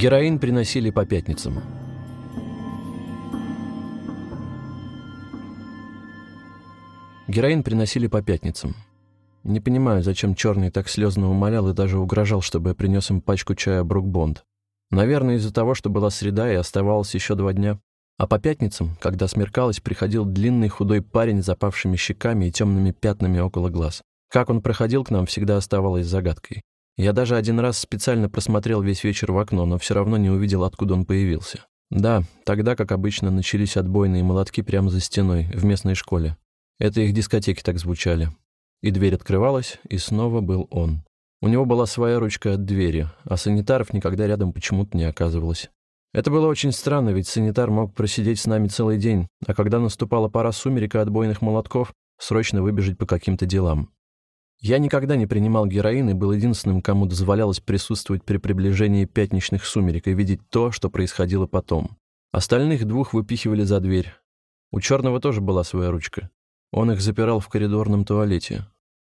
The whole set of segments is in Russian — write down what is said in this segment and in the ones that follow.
Героин приносили по пятницам. Героин приносили по пятницам. Не понимаю, зачем Черный так слезно умолял и даже угрожал, чтобы я принес им пачку чая Брукбонд. Наверное, из-за того, что была среда и оставалось еще два дня. А по пятницам, когда смеркалось, приходил длинный худой парень с запавшими щеками и темными пятнами около глаз. Как он проходил к нам, всегда оставалось загадкой. Я даже один раз специально просмотрел весь вечер в окно, но все равно не увидел, откуда он появился. Да, тогда, как обычно, начались отбойные молотки прямо за стеной, в местной школе. Это их дискотеки так звучали. И дверь открывалась, и снова был он. У него была своя ручка от двери, а санитаров никогда рядом почему-то не оказывалось. Это было очень странно, ведь санитар мог просидеть с нами целый день, а когда наступала пора сумерек отбойных молотков, срочно выбежать по каким-то делам. Я никогда не принимал героин и был единственным, кому дозволялось присутствовать при приближении пятничных сумерек и видеть то, что происходило потом. Остальных двух выпихивали за дверь. У черного тоже была своя ручка. Он их запирал в коридорном туалете.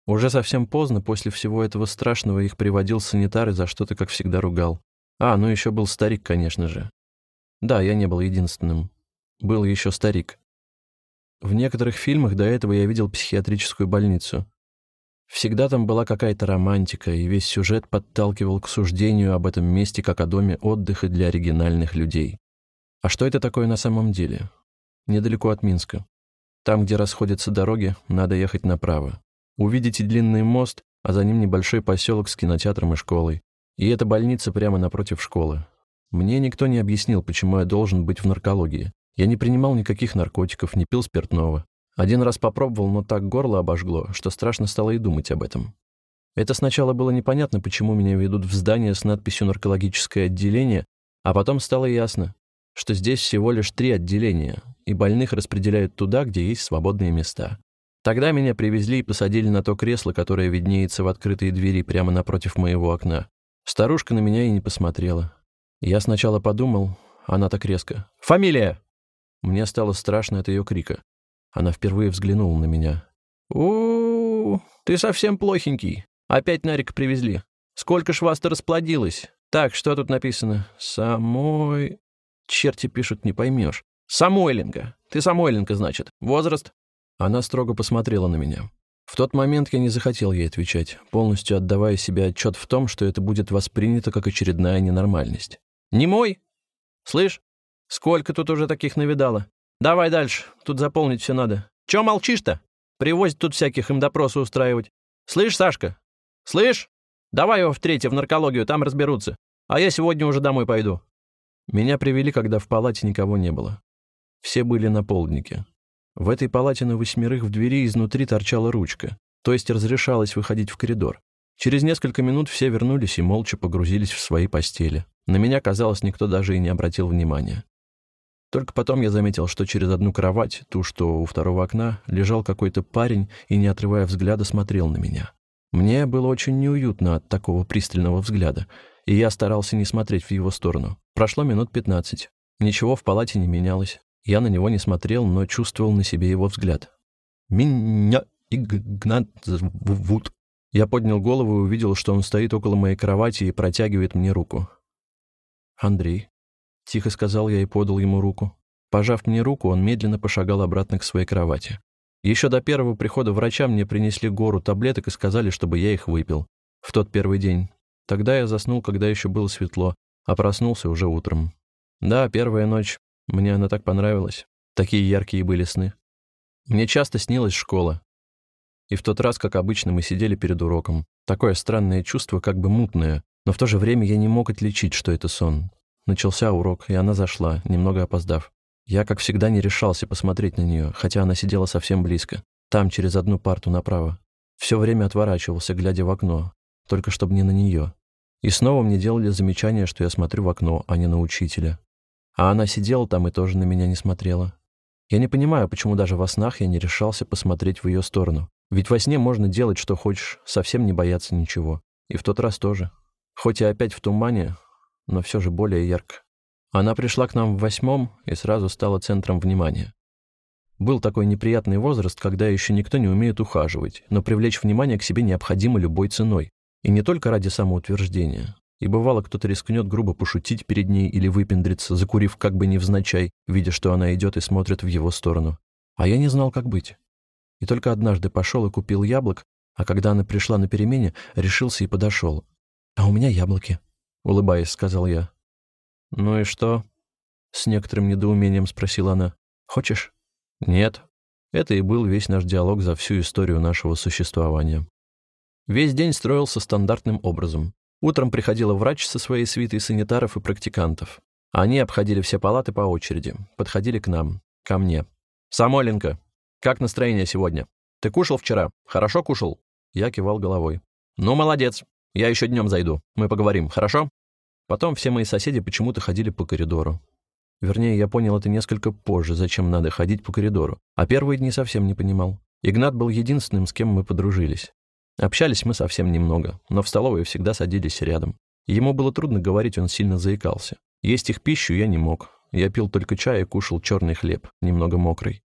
Уже совсем поздно, после всего этого страшного, их приводил санитар и за что-то, как всегда, ругал. А, ну еще был старик, конечно же. Да, я не был единственным. Был еще старик. В некоторых фильмах до этого я видел психиатрическую больницу. Всегда там была какая-то романтика, и весь сюжет подталкивал к суждению об этом месте как о доме отдыха для оригинальных людей. А что это такое на самом деле? Недалеко от Минска. Там, где расходятся дороги, надо ехать направо. Увидите длинный мост, а за ним небольшой поселок с кинотеатром и школой. И эта больница прямо напротив школы. Мне никто не объяснил, почему я должен быть в наркологии. Я не принимал никаких наркотиков, не пил спиртного. Один раз попробовал, но так горло обожгло, что страшно стало и думать об этом. Это сначала было непонятно, почему меня ведут в здание с надписью «наркологическое отделение», а потом стало ясно, что здесь всего лишь три отделения, и больных распределяют туда, где есть свободные места. Тогда меня привезли и посадили на то кресло, которое виднеется в открытой двери прямо напротив моего окна. Старушка на меня и не посмотрела. Я сначала подумал, она так резко. «Фамилия!» Мне стало страшно от ее крика. Она впервые взглянула на меня. у, ты совсем плохенький. Опять Нарика привезли. Сколько ж вас-то расплодилось? Так, что тут написано? Самой... Черти пишут, не поймешь. Самойленко. Ты Самойленко, значит. Возраст? Она строго посмотрела на меня. В тот момент я не захотел ей отвечать, полностью отдавая себе отчет в том, что это будет воспринято как очередная ненормальность. «Не мой? Слышь, сколько тут уже таких навидало? Давай дальше, тут заполнить все надо. Че молчишь-то? Привозят тут всяких им допросы устраивать. Слышь, Сашка? Слышь? Давай его в третье, в наркологию, там разберутся. А я сегодня уже домой пойду». Меня привели, когда в палате никого не было. Все были на полднике. В этой палате на восьмерых в двери изнутри торчала ручка, то есть разрешалось выходить в коридор. Через несколько минут все вернулись и молча погрузились в свои постели. На меня, казалось, никто даже и не обратил внимания. Только потом я заметил, что через одну кровать, ту, что у второго окна, лежал какой-то парень и, не отрывая взгляда, смотрел на меня. Мне было очень неуютно от такого пристального взгляда, и я старался не смотреть в его сторону. Прошло минут пятнадцать. Ничего в палате не менялось. Я на него не смотрел, но чувствовал на себе его взгляд. «Меня Игнат зовут». Я поднял голову и увидел, что он стоит около моей кровати и протягивает мне руку. «Андрей», — тихо сказал я и подал ему руку. Пожав мне руку, он медленно пошагал обратно к своей кровати. Еще до первого прихода врача мне принесли гору таблеток и сказали, чтобы я их выпил. В тот первый день. Тогда я заснул, когда еще было светло, а проснулся уже утром. Да, первая ночь мне она так понравилась. Такие яркие были сны. Мне часто снилась школа. И в тот раз, как обычно, мы сидели перед уроком. Такое странное чувство, как бы мутное, но в то же время я не мог отличить, что это сон. Начался урок, и она зашла, немного опоздав. Я, как всегда, не решался посмотреть на нее, хотя она сидела совсем близко. Там, через одну парту направо. Все время отворачивался, глядя в окно, только чтобы не на нее. И снова мне делали замечание, что я смотрю в окно, а не на учителя. А она сидела там и тоже на меня не смотрела. Я не понимаю, почему даже во снах я не решался посмотреть в ее сторону. Ведь во сне можно делать, что хочешь, совсем не бояться ничего. И в тот раз тоже. Хоть и опять в тумане, но все же более ярко. Она пришла к нам в восьмом и сразу стала центром внимания. Был такой неприятный возраст, когда еще никто не умеет ухаживать, но привлечь внимание к себе необходимо любой ценой. И не только ради самоутверждения. И бывало, кто-то рискнет грубо пошутить перед ней или выпендриться, закурив как бы невзначай, видя, что она идет и смотрит в его сторону. А я не знал, как быть. И только однажды пошел и купил яблок, а когда она пришла на перемене, решился и подошел. «А у меня яблоки», — улыбаясь, сказал я. «Ну и что?» — с некоторым недоумением спросила она. «Хочешь?» «Нет». Это и был весь наш диалог за всю историю нашего существования. Весь день строился стандартным образом. Утром приходила врач со своей свитой санитаров и практикантов. Они обходили все палаты по очереди, подходили к нам, ко мне. «Самойленко, как настроение сегодня? Ты кушал вчера? Хорошо кушал?» Я кивал головой. «Ну, молодец. Я еще днем зайду. Мы поговорим, хорошо?» Потом все мои соседи почему-то ходили по коридору. Вернее, я понял это несколько позже, зачем надо ходить по коридору. А первые дни совсем не понимал. Игнат был единственным, с кем мы подружились. Общались мы совсем немного, но в столовой всегда садились рядом. Ему было трудно говорить, он сильно заикался. Есть их пищу я не мог. Я пил только чай и кушал черный хлеб, немного мокрый.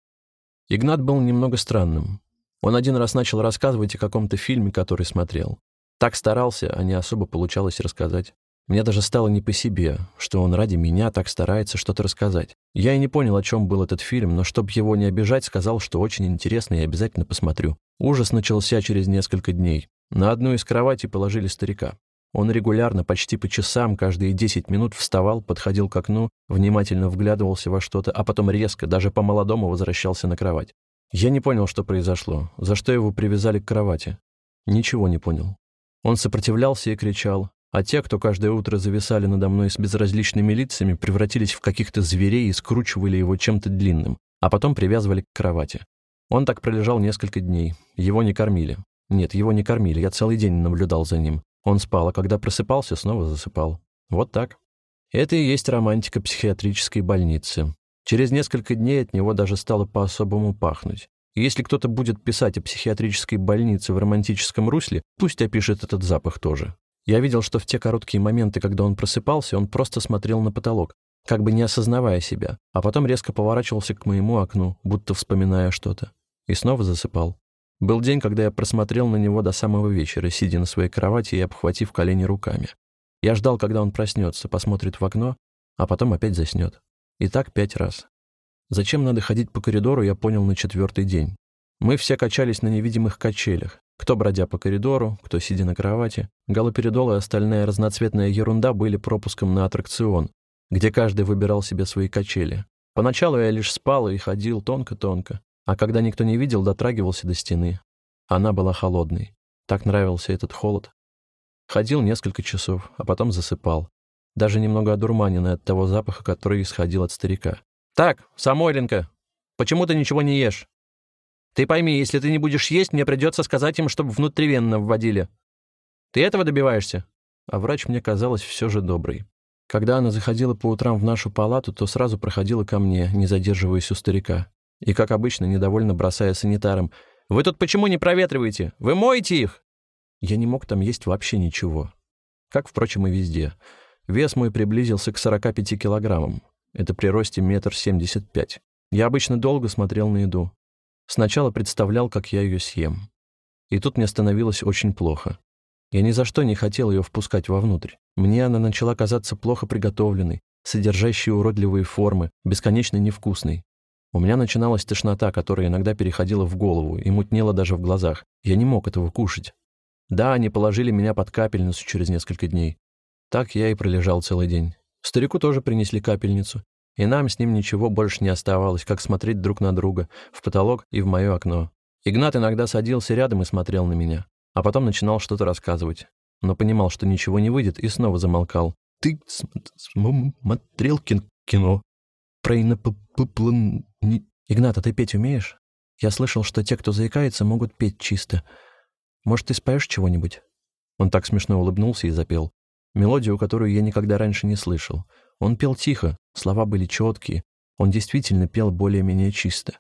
Игнат был немного странным. Он один раз начал рассказывать о каком-то фильме, который смотрел. Так старался, а не особо получалось рассказать. Мне даже стало не по себе, что он ради меня так старается что-то рассказать. Я и не понял, о чем был этот фильм, но чтобы его не обижать, сказал, что очень интересно и обязательно посмотрю. Ужас начался через несколько дней. На одну из кроватей положили старика. Он регулярно, почти по часам, каждые 10 минут вставал, подходил к окну, внимательно вглядывался во что-то, а потом резко, даже по-молодому возвращался на кровать. Я не понял, что произошло, за что его привязали к кровати. Ничего не понял. Он сопротивлялся и кричал, а те, кто каждое утро зависали надо мной с безразличными лицами, превратились в каких-то зверей и скручивали его чем-то длинным, а потом привязывали к кровати. Он так пролежал несколько дней. Его не кормили. Нет, его не кормили, я целый день наблюдал за ним. Он спал, а когда просыпался, снова засыпал. Вот так. Это и есть романтика психиатрической больницы. Через несколько дней от него даже стало по-особому пахнуть. И если кто-то будет писать о психиатрической больнице в романтическом русле, пусть опишет этот запах тоже. Я видел, что в те короткие моменты, когда он просыпался, он просто смотрел на потолок, как бы не осознавая себя, а потом резко поворачивался к моему окну, будто вспоминая что-то, и снова засыпал. Был день, когда я просмотрел на него до самого вечера, сидя на своей кровати и обхватив колени руками. Я ждал, когда он проснется, посмотрит в окно, а потом опять заснет. И так пять раз. Зачем надо ходить по коридору, я понял на четвертый день. Мы все качались на невидимых качелях, кто бродя по коридору, кто сидя на кровати. Галоперидол и остальная разноцветная ерунда были пропуском на аттракцион, где каждый выбирал себе свои качели. Поначалу я лишь спал и ходил тонко-тонко, а когда никто не видел, дотрагивался до стены. Она была холодной. Так нравился этот холод. Ходил несколько часов, а потом засыпал. Даже немного одурманенный от того запаха, который исходил от старика. «Так, Самойленко, почему ты ничего не ешь?» Ты пойми, если ты не будешь есть, мне придется сказать им, чтобы внутривенно вводили. Ты этого добиваешься?» А врач мне казалось все же добрый. Когда она заходила по утрам в нашу палату, то сразу проходила ко мне, не задерживаясь у старика. И, как обычно, недовольно бросая санитарам, «Вы тут почему не проветриваете? Вы моете их?» Я не мог там есть вообще ничего. Как, впрочем, и везде. Вес мой приблизился к 45 килограммам. Это при росте метр семьдесят пять. Я обычно долго смотрел на еду. Сначала представлял, как я ее съем. И тут мне становилось очень плохо. Я ни за что не хотел ее впускать вовнутрь. Мне она начала казаться плохо приготовленной, содержащей уродливые формы, бесконечно невкусной. У меня начиналась тошнота, которая иногда переходила в голову и мутнела даже в глазах. Я не мог этого кушать. Да, они положили меня под капельницу через несколько дней. Так я и пролежал целый день. Старику тоже принесли капельницу, и нам с ним ничего больше не оставалось, как смотреть друг на друга, в потолок и в мое окно. Игнат иногда садился рядом и смотрел на меня, а потом начинал что-то рассказывать, но понимал, что ничего не выйдет, и снова замолкал. «Ты смотрел кино про иноплан...» «Игнат, а ты петь умеешь? Я слышал, что те, кто заикается, могут петь чисто. Может, ты споешь чего-нибудь?» Он так смешно улыбнулся и запел. Мелодию, которую я никогда раньше не слышал. Он пел тихо, слова были четкие, он действительно пел более-менее чисто.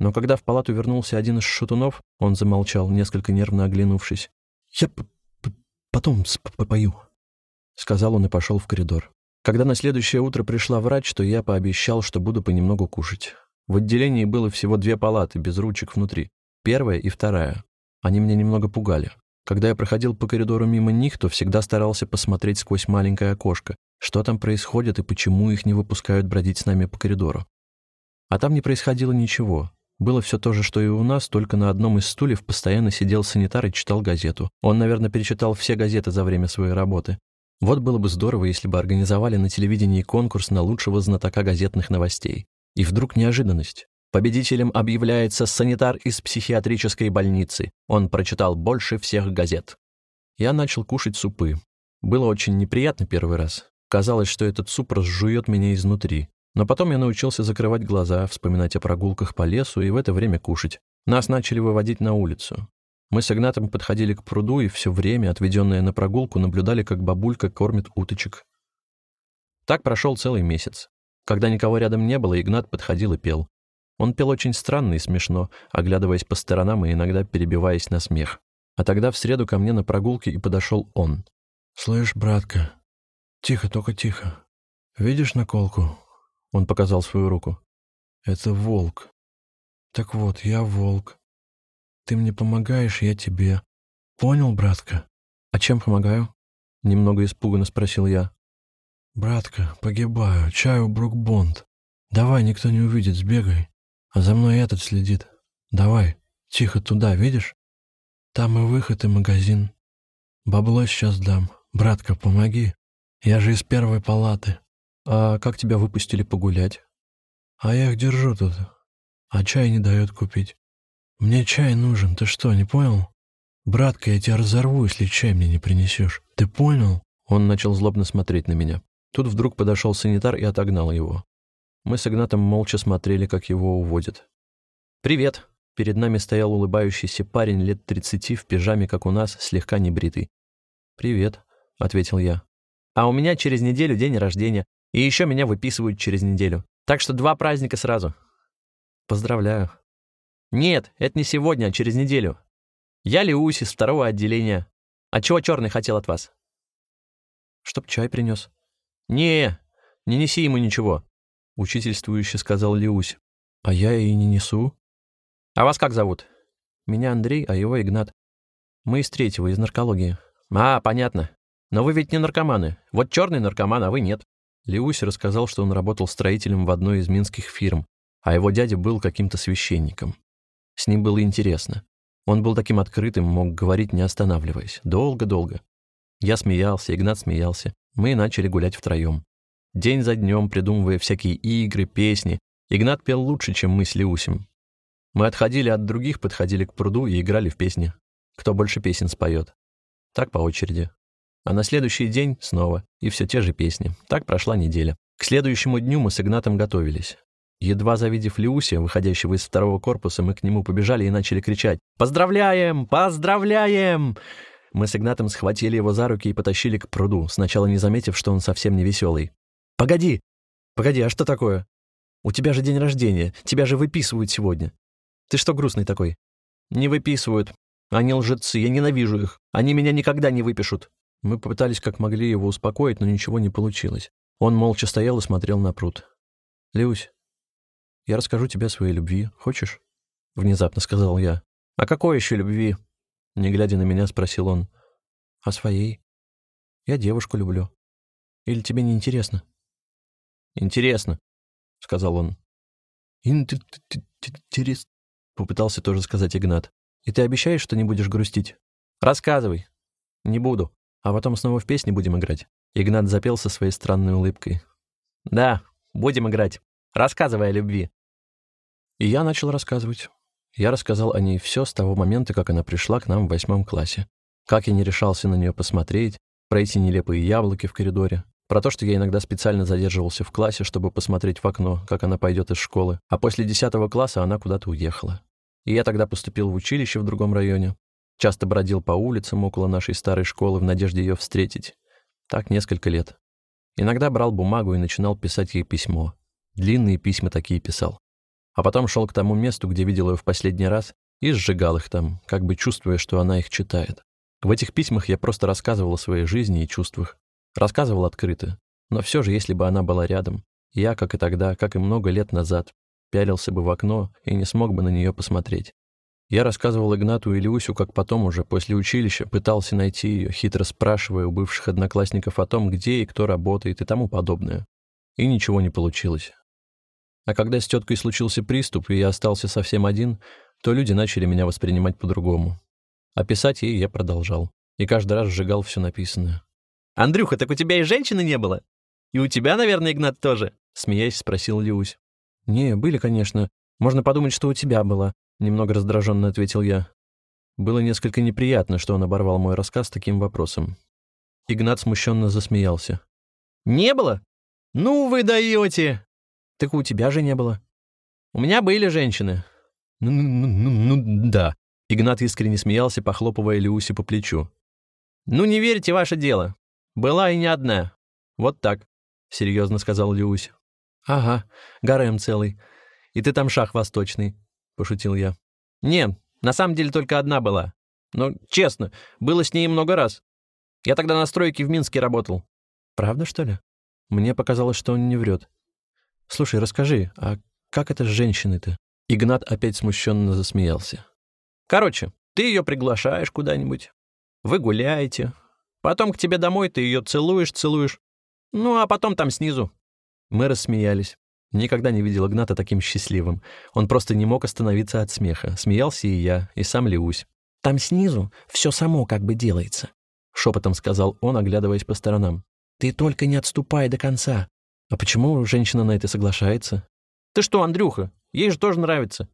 Но когда в палату вернулся один из шутунов, он замолчал, несколько нервно оглянувшись. «Я потом попою», — сказал он и пошел в коридор. Когда на следующее утро пришла врач, то я пообещал, что буду понемногу кушать. В отделении было всего две палаты, без ручек внутри. Первая и вторая. Они меня немного пугали. Когда я проходил по коридору мимо них, то всегда старался посмотреть сквозь маленькое окошко, что там происходит и почему их не выпускают бродить с нами по коридору. А там не происходило ничего. Было все то же, что и у нас, только на одном из стульев постоянно сидел санитар и читал газету. Он, наверное, перечитал все газеты за время своей работы. Вот было бы здорово, если бы организовали на телевидении конкурс на лучшего знатока газетных новостей. И вдруг неожиданность. Победителем объявляется санитар из психиатрической больницы. Он прочитал больше всех газет. Я начал кушать супы. Было очень неприятно первый раз. Казалось, что этот суп разжует меня изнутри. Но потом я научился закрывать глаза, вспоминать о прогулках по лесу и в это время кушать. Нас начали выводить на улицу. Мы с Игнатом подходили к пруду и все время, отведенное на прогулку, наблюдали, как бабулька кормит уточек. Так прошел целый месяц. Когда никого рядом не было, Игнат подходил и пел. Он пел очень странно и смешно, оглядываясь по сторонам и иногда перебиваясь на смех. А тогда в среду ко мне на прогулке и подошел он. «Слышь, братка, тихо, только тихо. Видишь наколку?» Он показал свою руку. «Это волк. Так вот, я волк. Ты мне помогаешь, я тебе. Понял, братка?» «А чем помогаю?» Немного испуганно спросил я. «Братка, погибаю. Чаю Брукбонд. Давай, никто не увидит, сбегай. А за мной этот следит. Давай, тихо туда, видишь? Там и выход, и магазин. Бабло сейчас дам. Братка, помоги. Я же из первой палаты. А как тебя выпустили погулять? А я их держу тут. А чай не дают купить. Мне чай нужен, ты что, не понял? Братка, я тебя разорву, если чай мне не принесешь. Ты понял? Он начал злобно смотреть на меня. Тут вдруг подошел санитар и отогнал его. Мы с Игнатом молча смотрели, как его уводят. «Привет!» Перед нами стоял улыбающийся парень лет тридцати в пижаме, как у нас, слегка небритый. «Привет», — ответил я. «А у меня через неделю день рождения, и еще меня выписывают через неделю. Так что два праздника сразу». «Поздравляю». «Нет, это не сегодня, а через неделю. Я Леусь из второго отделения. А чего черный хотел от вас?» «Чтоб чай принес». «Не, не неси ему ничего. — учительствующе сказал Леусь. «А я и не несу». «А вас как зовут?» «Меня Андрей, а его Игнат. Мы из третьего, из наркологии». «А, понятно. Но вы ведь не наркоманы. Вот черный наркоман, а вы нет». Леусь рассказал, что он работал строителем в одной из минских фирм, а его дядя был каким-то священником. С ним было интересно. Он был таким открытым, мог говорить, не останавливаясь. Долго-долго. Я смеялся, Игнат смеялся. Мы начали гулять втроем. День за днем, придумывая всякие игры, песни, Игнат пел лучше, чем мы с Леусем. Мы отходили от других, подходили к пруду и играли в песни. Кто больше песен споет. Так по очереди. А на следующий день снова, и все те же песни. Так прошла неделя. К следующему дню мы с Игнатом готовились. Едва завидев Леусия, выходящего из второго корпуса, мы к нему побежали и начали кричать «Поздравляем! Поздравляем!» Мы с Игнатом схватили его за руки и потащили к пруду, сначала не заметив, что он совсем не веселый. «Погоди! Погоди, а что такое? У тебя же день рождения, тебя же выписывают сегодня. Ты что грустный такой?» «Не выписывают. Они лжецы, я ненавижу их. Они меня никогда не выпишут». Мы попытались как могли его успокоить, но ничего не получилось. Он молча стоял и смотрел на пруд. «Люсь, я расскажу тебе о своей любви. Хочешь?» Внезапно сказал я. «А какой еще любви?» Не глядя на меня, спросил он. «О своей. Я девушку люблю. Или тебе не интересно?» «Интересно», — сказал он. «Интересно», — попытался тоже сказать Игнат. «И ты обещаешь, что не будешь грустить?» «Рассказывай». «Не буду. А потом снова в песни будем играть». Игнат запел со своей странной улыбкой. «Да, будем играть. Рассказывай о любви». И я начал рассказывать. Я рассказал о ней все с того момента, как она пришла к нам в восьмом классе. Как я не решался на нее посмотреть, пройти нелепые яблоки в коридоре, про то, что я иногда специально задерживался в классе, чтобы посмотреть в окно, как она пойдет из школы. А после 10 класса она куда-то уехала. И я тогда поступил в училище в другом районе. Часто бродил по улицам около нашей старой школы в надежде ее встретить. Так несколько лет. Иногда брал бумагу и начинал писать ей письмо. Длинные письма такие писал. А потом шел к тому месту, где видел ее в последний раз, и сжигал их там, как бы чувствуя, что она их читает. В этих письмах я просто рассказывал о своей жизни и чувствах. Рассказывал открыто. Но все же, если бы она была рядом, я, как и тогда, как и много лет назад, пялился бы в окно и не смог бы на нее посмотреть. Я рассказывал Игнату и Люсю, как потом уже после училища пытался найти ее, хитро спрашивая у бывших одноклассников о том, где и кто работает и тому подобное. И ничего не получилось. А когда с теткой случился приступ, и я остался совсем один, то люди начали меня воспринимать по-другому. А писать ей я продолжал. И каждый раз сжигал все написанное. «Андрюха, так у тебя и женщины не было? И у тебя, наверное, Игнат тоже?» Смеясь, спросил Люсь. «Не, были, конечно. Можно подумать, что у тебя было. Немного раздраженно ответил я. Было несколько неприятно, что он оборвал мой рассказ таким вопросом. Игнат смущенно засмеялся. «Не было? Ну вы даете!» «Так у тебя же не было». «У меня были женщины». «Ну, ну, ну, ну да». Игнат искренне смеялся, похлопывая Люси по плечу. «Ну не верите, ваше дело. Была и не одна. Вот так», — серьезно сказал Люсь. «Ага, гарем целый. И ты там шах восточный. — пошутил я. «Не, на самом деле только одна была. Но, честно, было с ней много раз. Я тогда на стройке в Минске работал». «Правда, что ли?» Мне показалось, что он не врет. «Слушай, расскажи, а как это с женщиной-то?» Игнат опять смущенно засмеялся. «Короче, ты ее приглашаешь куда-нибудь. Вы гуляете. Потом к тебе домой ты ее целуешь, целуешь. Ну, а потом там снизу». Мы рассмеялись. Никогда не видел Игната таким счастливым. Он просто не мог остановиться от смеха. Смеялся и я, и сам Леусь. «Там снизу все само как бы делается», — шепотом сказал он, оглядываясь по сторонам. «Ты только не отступай до конца». «А почему женщина на это соглашается?» «Ты что, Андрюха, ей же тоже нравится.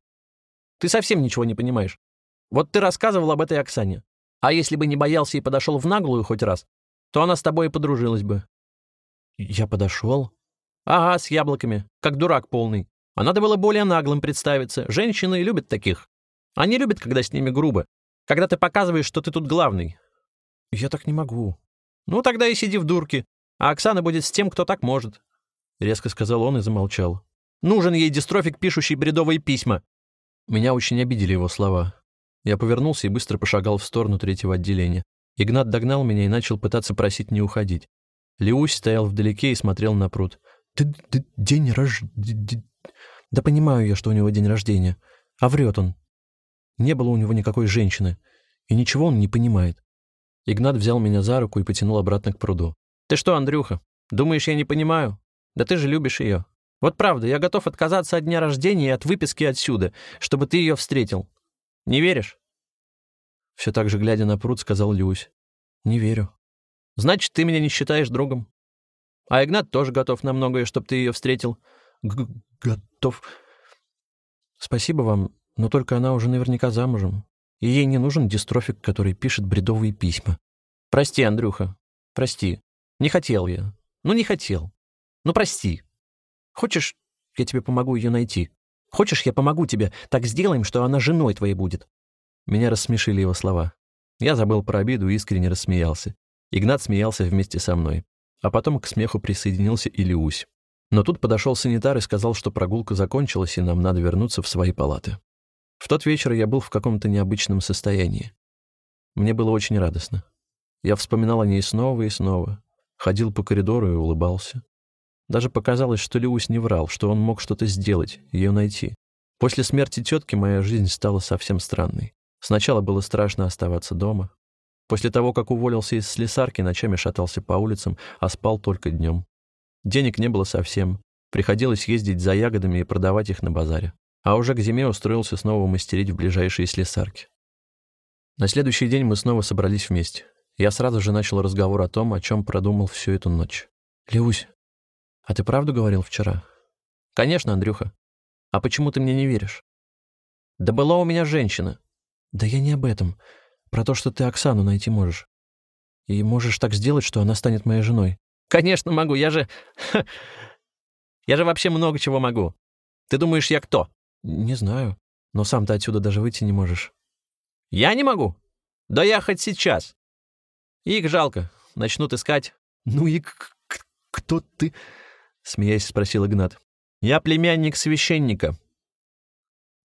Ты совсем ничего не понимаешь. Вот ты рассказывал об этой Оксане. А если бы не боялся и подошел в наглую хоть раз, то она с тобой и подружилась бы». «Я подошел?» Ага, с яблоками, как дурак полный. А надо было более наглым представиться. Женщины любят таких. Они любят, когда с ними грубо. Когда ты показываешь, что ты тут главный. Я так не могу. Ну, тогда и сиди в дурке. А Оксана будет с тем, кто так может. Резко сказал он и замолчал. Нужен ей дистрофик, пишущий бредовые письма. Меня очень обидели его слова. Я повернулся и быстро пошагал в сторону третьего отделения. Игнат догнал меня и начал пытаться просить не уходить. Леусь стоял вдалеке и смотрел на пруд. Ты, ты день рож... Да понимаю я, что у него день рождения. А врет он. Не было у него никакой женщины. И ничего он не понимает. Игнат взял меня за руку и потянул обратно к пруду. «Ты что, Андрюха, думаешь, я не понимаю? Да ты же любишь ее. Вот правда, я готов отказаться от дня рождения и от выписки отсюда, чтобы ты ее встретил. Не веришь?» Все так же, глядя на пруд, сказал Люсь. «Не верю». «Значит, ты меня не считаешь другом?» А Игнат тоже готов на многое, чтобы ты ее встретил. Г готов. Спасибо вам, но только она уже наверняка замужем. И ей не нужен дистрофик, который пишет бредовые письма. Прости, Андрюха, прости. Не хотел я. Ну, не хотел. Ну, прости. Хочешь, я тебе помогу ее найти? Хочешь, я помогу тебе? Так сделаем, что она женой твоей будет. Меня рассмешили его слова. Я забыл про обиду и искренне рассмеялся. Игнат смеялся вместе со мной. А потом к смеху присоединился и Леусь. Но тут подошел санитар и сказал, что прогулка закончилась, и нам надо вернуться в свои палаты. В тот вечер я был в каком-то необычном состоянии. Мне было очень радостно. Я вспоминал о ней снова и снова, ходил по коридору и улыбался. Даже показалось, что Леусь не врал, что он мог что-то сделать, ее найти. После смерти тетки моя жизнь стала совсем странной. Сначала было страшно оставаться дома, После того, как уволился из слесарки, ночами шатался по улицам, а спал только днем. Денег не было совсем. Приходилось ездить за ягодами и продавать их на базаре. А уже к зиме устроился снова мастерить в ближайшие слесарки. На следующий день мы снова собрались вместе. Я сразу же начал разговор о том, о чем продумал всю эту ночь. «Люсь, а ты правду говорил вчера?» «Конечно, Андрюха. А почему ты мне не веришь?» «Да была у меня женщина». «Да я не об этом. Про то, что ты Оксану найти можешь. И можешь так сделать, что она станет моей женой. Конечно могу, я же... Я же вообще много чего могу. Ты думаешь, я кто? Не знаю. Но сам ты отсюда даже выйти не можешь. Я не могу? Да я хоть сейчас. Их жалко. Начнут искать. Ну и кто ты? Смеясь, спросил Игнат. Я племянник священника.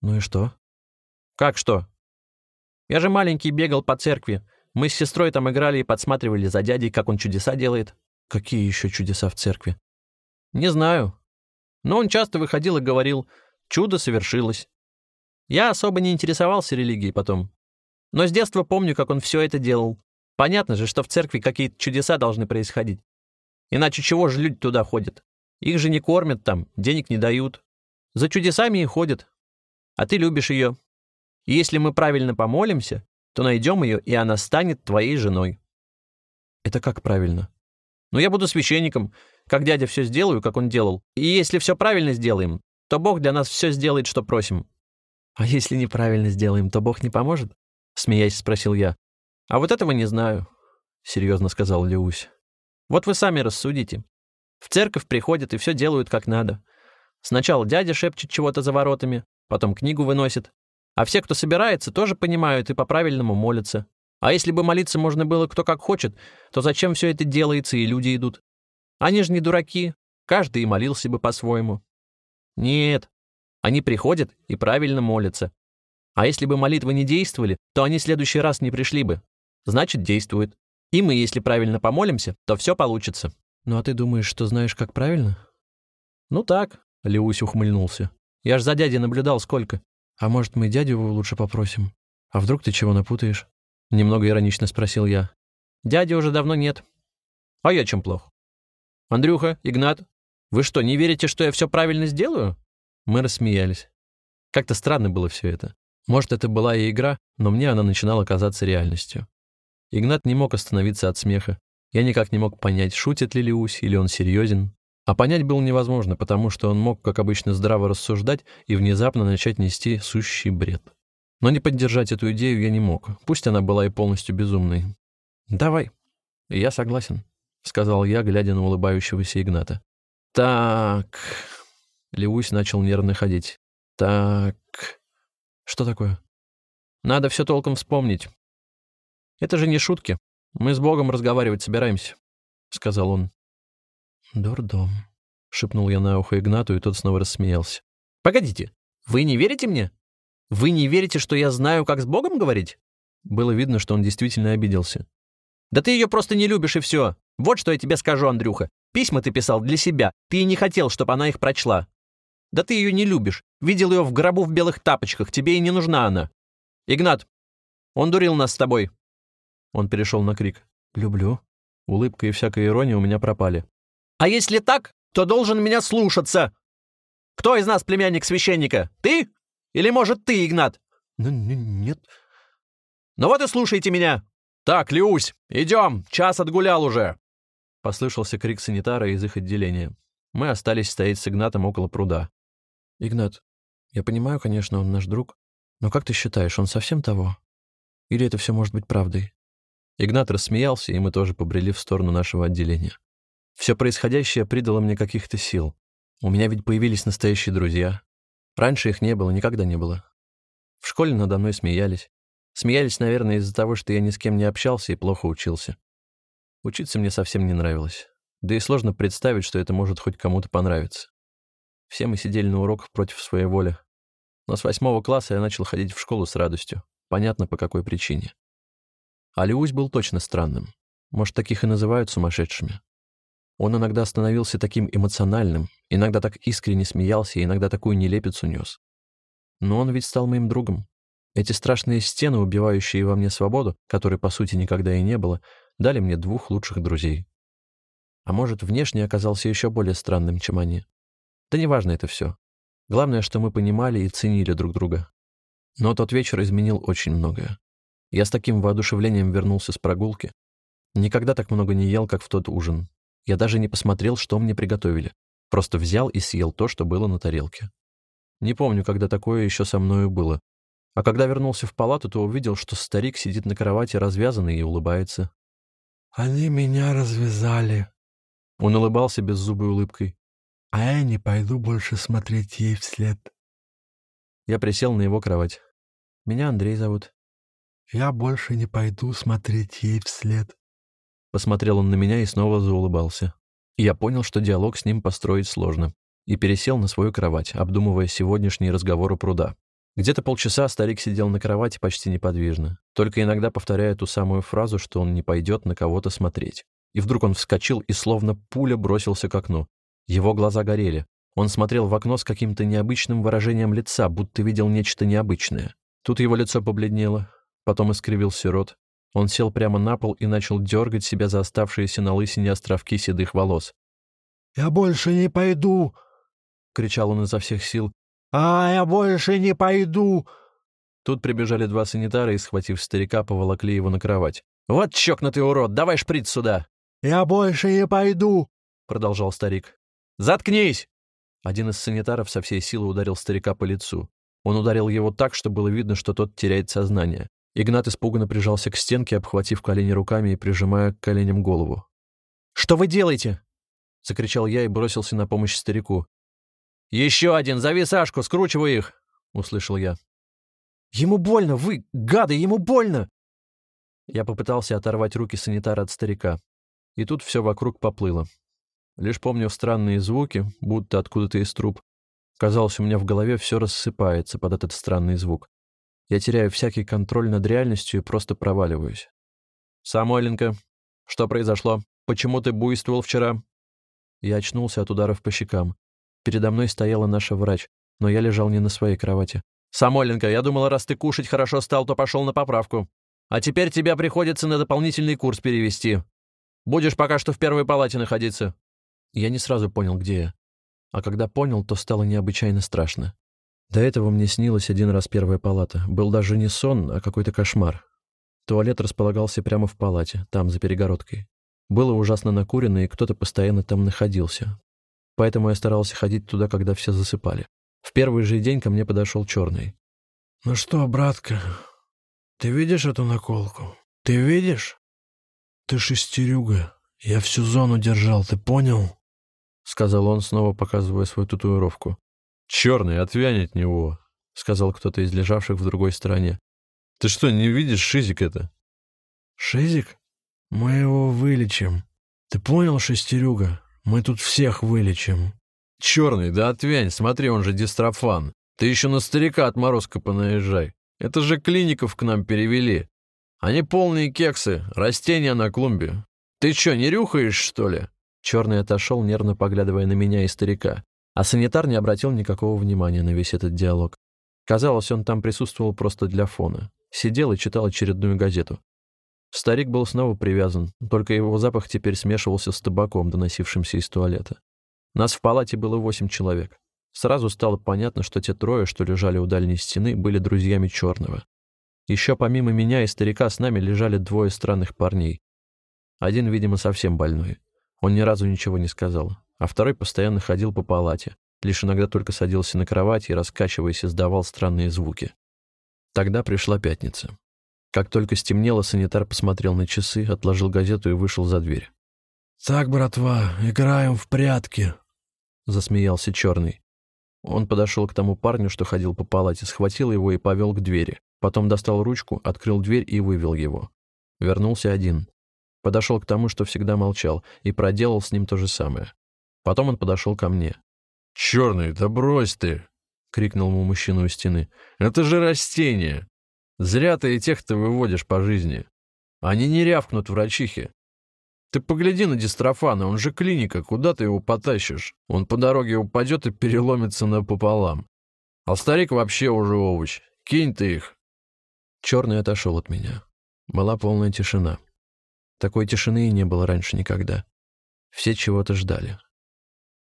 Ну и что? Как что? Я же маленький бегал по церкви. Мы с сестрой там играли и подсматривали за дядей, как он чудеса делает. Какие еще чудеса в церкви? Не знаю. Но он часто выходил и говорил, чудо совершилось. Я особо не интересовался религией потом. Но с детства помню, как он все это делал. Понятно же, что в церкви какие-то чудеса должны происходить. Иначе чего же люди туда ходят? Их же не кормят там, денег не дают. За чудесами и ходят. А ты любишь ее. И если мы правильно помолимся, то найдем ее, и она станет твоей женой. Это как правильно? Ну, я буду священником, как дядя все сделаю, как он делал. И если все правильно сделаем, то Бог для нас все сделает, что просим. А если неправильно сделаем, то Бог не поможет? Смеясь, спросил я. А вот этого не знаю, серьезно сказал Леусь. Вот вы сами рассудите. В церковь приходят и все делают как надо. Сначала дядя шепчет чего-то за воротами, потом книгу выносит. А все, кто собирается, тоже понимают и по-правильному молятся. А если бы молиться можно было кто как хочет, то зачем все это делается и люди идут? Они же не дураки, каждый и молился бы по-своему. Нет, они приходят и правильно молятся. А если бы молитвы не действовали, то они в следующий раз не пришли бы. Значит, действуют. И мы, если правильно помолимся, то все получится. Ну а ты думаешь, что знаешь, как правильно? Ну так, Леусь ухмыльнулся. Я ж за дядей наблюдал сколько. А может, мы дядю лучше попросим? А вдруг ты чего напутаешь? Немного иронично спросил я. Дяди уже давно нет. А я чем плох? Андрюха, Игнат, вы что, не верите, что я все правильно сделаю? Мы рассмеялись. Как-то странно было все это. Может, это была и игра, но мне она начинала казаться реальностью. Игнат не мог остановиться от смеха. Я никак не мог понять, шутит ли Леусь или он серьезен. А понять было невозможно, потому что он мог, как обычно, здраво рассуждать и внезапно начать нести сущий бред. Но не поддержать эту идею я не мог, пусть она была и полностью безумной. «Давай, я согласен», — сказал я, глядя на улыбающегося Игната. «Так...» — Леусь начал нервно ходить. «Так...» «Что такое?» «Надо все толком вспомнить. Это же не шутки. Мы с Богом разговаривать собираемся», — сказал он. «Дурдом», — шепнул я на ухо Игнату, и тот снова рассмеялся. «Погодите, вы не верите мне? Вы не верите, что я знаю, как с Богом говорить?» Было видно, что он действительно обиделся. «Да ты ее просто не любишь, и все. Вот что я тебе скажу, Андрюха. Письма ты писал для себя. Ты и не хотел, чтобы она их прочла. Да ты ее не любишь. Видел ее в гробу в белых тапочках. Тебе и не нужна она. Игнат, он дурил нас с тобой. Он перешел на крик. «Люблю». Улыбка и всякая ирония у меня пропали. «А если так, то должен меня слушаться. Кто из нас племянник священника? Ты? Или, может, ты, Игнат?» «Ну, нет». «Ну вот и слушайте меня. Так, Люсь, идем, час отгулял уже». Послышался крик санитара из их отделения. Мы остались стоять с Игнатом около пруда. «Игнат, я понимаю, конечно, он наш друг, но как ты считаешь, он совсем того? Или это все может быть правдой?» Игнат рассмеялся, и мы тоже побрели в сторону нашего отделения. Все происходящее придало мне каких-то сил. У меня ведь появились настоящие друзья. Раньше их не было, никогда не было. В школе надо мной смеялись. Смеялись, наверное, из-за того, что я ни с кем не общался и плохо учился. Учиться мне совсем не нравилось. Да и сложно представить, что это может хоть кому-то понравиться. Все мы сидели на уроках против своей воли. Но с восьмого класса я начал ходить в школу с радостью. Понятно, по какой причине. А Леусь был точно странным. Может, таких и называют сумасшедшими. Он иногда становился таким эмоциональным, иногда так искренне смеялся иногда такую нелепицу нес. Но он ведь стал моим другом. Эти страшные стены, убивающие во мне свободу, которой, по сути, никогда и не было, дали мне двух лучших друзей. А может, внешне оказался еще более странным, чем они. Да неважно это все. Главное, что мы понимали и ценили друг друга. Но тот вечер изменил очень многое. Я с таким воодушевлением вернулся с прогулки. Никогда так много не ел, как в тот ужин. Я даже не посмотрел, что мне приготовили. Просто взял и съел то, что было на тарелке. Не помню, когда такое еще со мною было. А когда вернулся в палату, то увидел, что старик сидит на кровати развязанный и улыбается. «Они меня развязали». Он улыбался беззубой улыбкой. «А я не пойду больше смотреть ей вслед». Я присел на его кровать. «Меня Андрей зовут». Я больше не пойду смотреть ей вслед. Посмотрел он на меня и снова заулыбался. я понял, что диалог с ним построить сложно. И пересел на свою кровать, обдумывая сегодняшний разговор у пруда. Где-то полчаса старик сидел на кровати почти неподвижно, только иногда повторяя ту самую фразу, что он не пойдет на кого-то смотреть. И вдруг он вскочил и словно пуля бросился к окну. Его глаза горели. Он смотрел в окно с каким-то необычным выражением лица, будто видел нечто необычное. Тут его лицо побледнело, потом искривился рот. Он сел прямо на пол и начал дергать себя за оставшиеся на лысине островки седых волос. «Я больше не пойду!» — кричал он изо всех сил. «А, я больше не пойду!» Тут прибежали два санитара и, схватив старика, поволокли его на кровать. «Вот чокнутый урод, давай шприц сюда!» «Я больше не пойду!» — продолжал старик. «Заткнись!» Один из санитаров со всей силы ударил старика по лицу. Он ударил его так, что было видно, что тот теряет сознание. Игнат испуганно прижался к стенке, обхватив колени руками и прижимая к коленям голову. «Что вы делаете?» — закричал я и бросился на помощь старику. «Еще один! Зови Сашку! Скручивай их!» — услышал я. «Ему больно! Вы, гады, ему больно!» Я попытался оторвать руки санитара от старика. И тут все вокруг поплыло. Лишь помню странные звуки, будто откуда-то из труб. Казалось, у меня в голове все рассыпается под этот странный звук. Я теряю всякий контроль над реальностью и просто проваливаюсь. «Самойленко, что произошло? Почему ты буйствовал вчера?» Я очнулся от ударов по щекам. Передо мной стояла наша врач, но я лежал не на своей кровати. «Самойленко, я думала, раз ты кушать хорошо стал, то пошел на поправку. А теперь тебя приходится на дополнительный курс перевести. Будешь пока что в первой палате находиться». Я не сразу понял, где я. А когда понял, то стало необычайно страшно. До этого мне снилась один раз первая палата. Был даже не сон, а какой-то кошмар. Туалет располагался прямо в палате, там, за перегородкой. Было ужасно накурено, и кто-то постоянно там находился. Поэтому я старался ходить туда, когда все засыпали. В первый же день ко мне подошел черный. «Ну что, братка, ты видишь эту наколку? Ты видишь? Ты шестерюга. Я всю зону держал, ты понял?» — сказал он, снова показывая свою татуировку. «Черный, отвянь от него», — сказал кто-то из лежавших в другой стороне. «Ты что, не видишь, Шизик это?» «Шизик? Мы его вылечим. Ты понял, шестерюга? Мы тут всех вылечим». «Черный, да отвянь, смотри, он же дистрофан. Ты еще на старика отморозка понаезжай. Это же клиников к нам перевели. Они полные кексы, растения на клумбе. Ты что, не рюхаешь, что ли?» Черный отошел, нервно поглядывая на меня и старика. А санитар не обратил никакого внимания на весь этот диалог. Казалось, он там присутствовал просто для фона. Сидел и читал очередную газету. Старик был снова привязан, только его запах теперь смешивался с табаком, доносившимся из туалета. Нас в палате было восемь человек. Сразу стало понятно, что те трое, что лежали у дальней стены, были друзьями Черного. Еще помимо меня и старика с нами лежали двое странных парней. Один, видимо, совсем больной. Он ни разу ничего не сказал, а второй постоянно ходил по палате, лишь иногда только садился на кровать и, раскачиваясь, издавал странные звуки. Тогда пришла пятница. Как только стемнело, санитар посмотрел на часы, отложил газету и вышел за дверь. «Так, братва, играем в прятки», — засмеялся Черный. Он подошел к тому парню, что ходил по палате, схватил его и повел к двери. Потом достал ручку, открыл дверь и вывел его. Вернулся один. Подошел к тому, что всегда молчал, и проделал с ним то же самое. Потом он подошел ко мне. «Черный, да брось ты!» — крикнул ему мужчина у стены. «Это же растение! Зря ты и тех-то выводишь по жизни. Они не рявкнут врачихи. Ты погляди на дистрофана, он же клиника, куда ты его потащишь? Он по дороге упадет и переломится напополам. А старик вообще уже овощ. Кинь ты их!» Черный отошел от меня. Была полная тишина. Такой тишины и не было раньше никогда. Все чего-то ждали.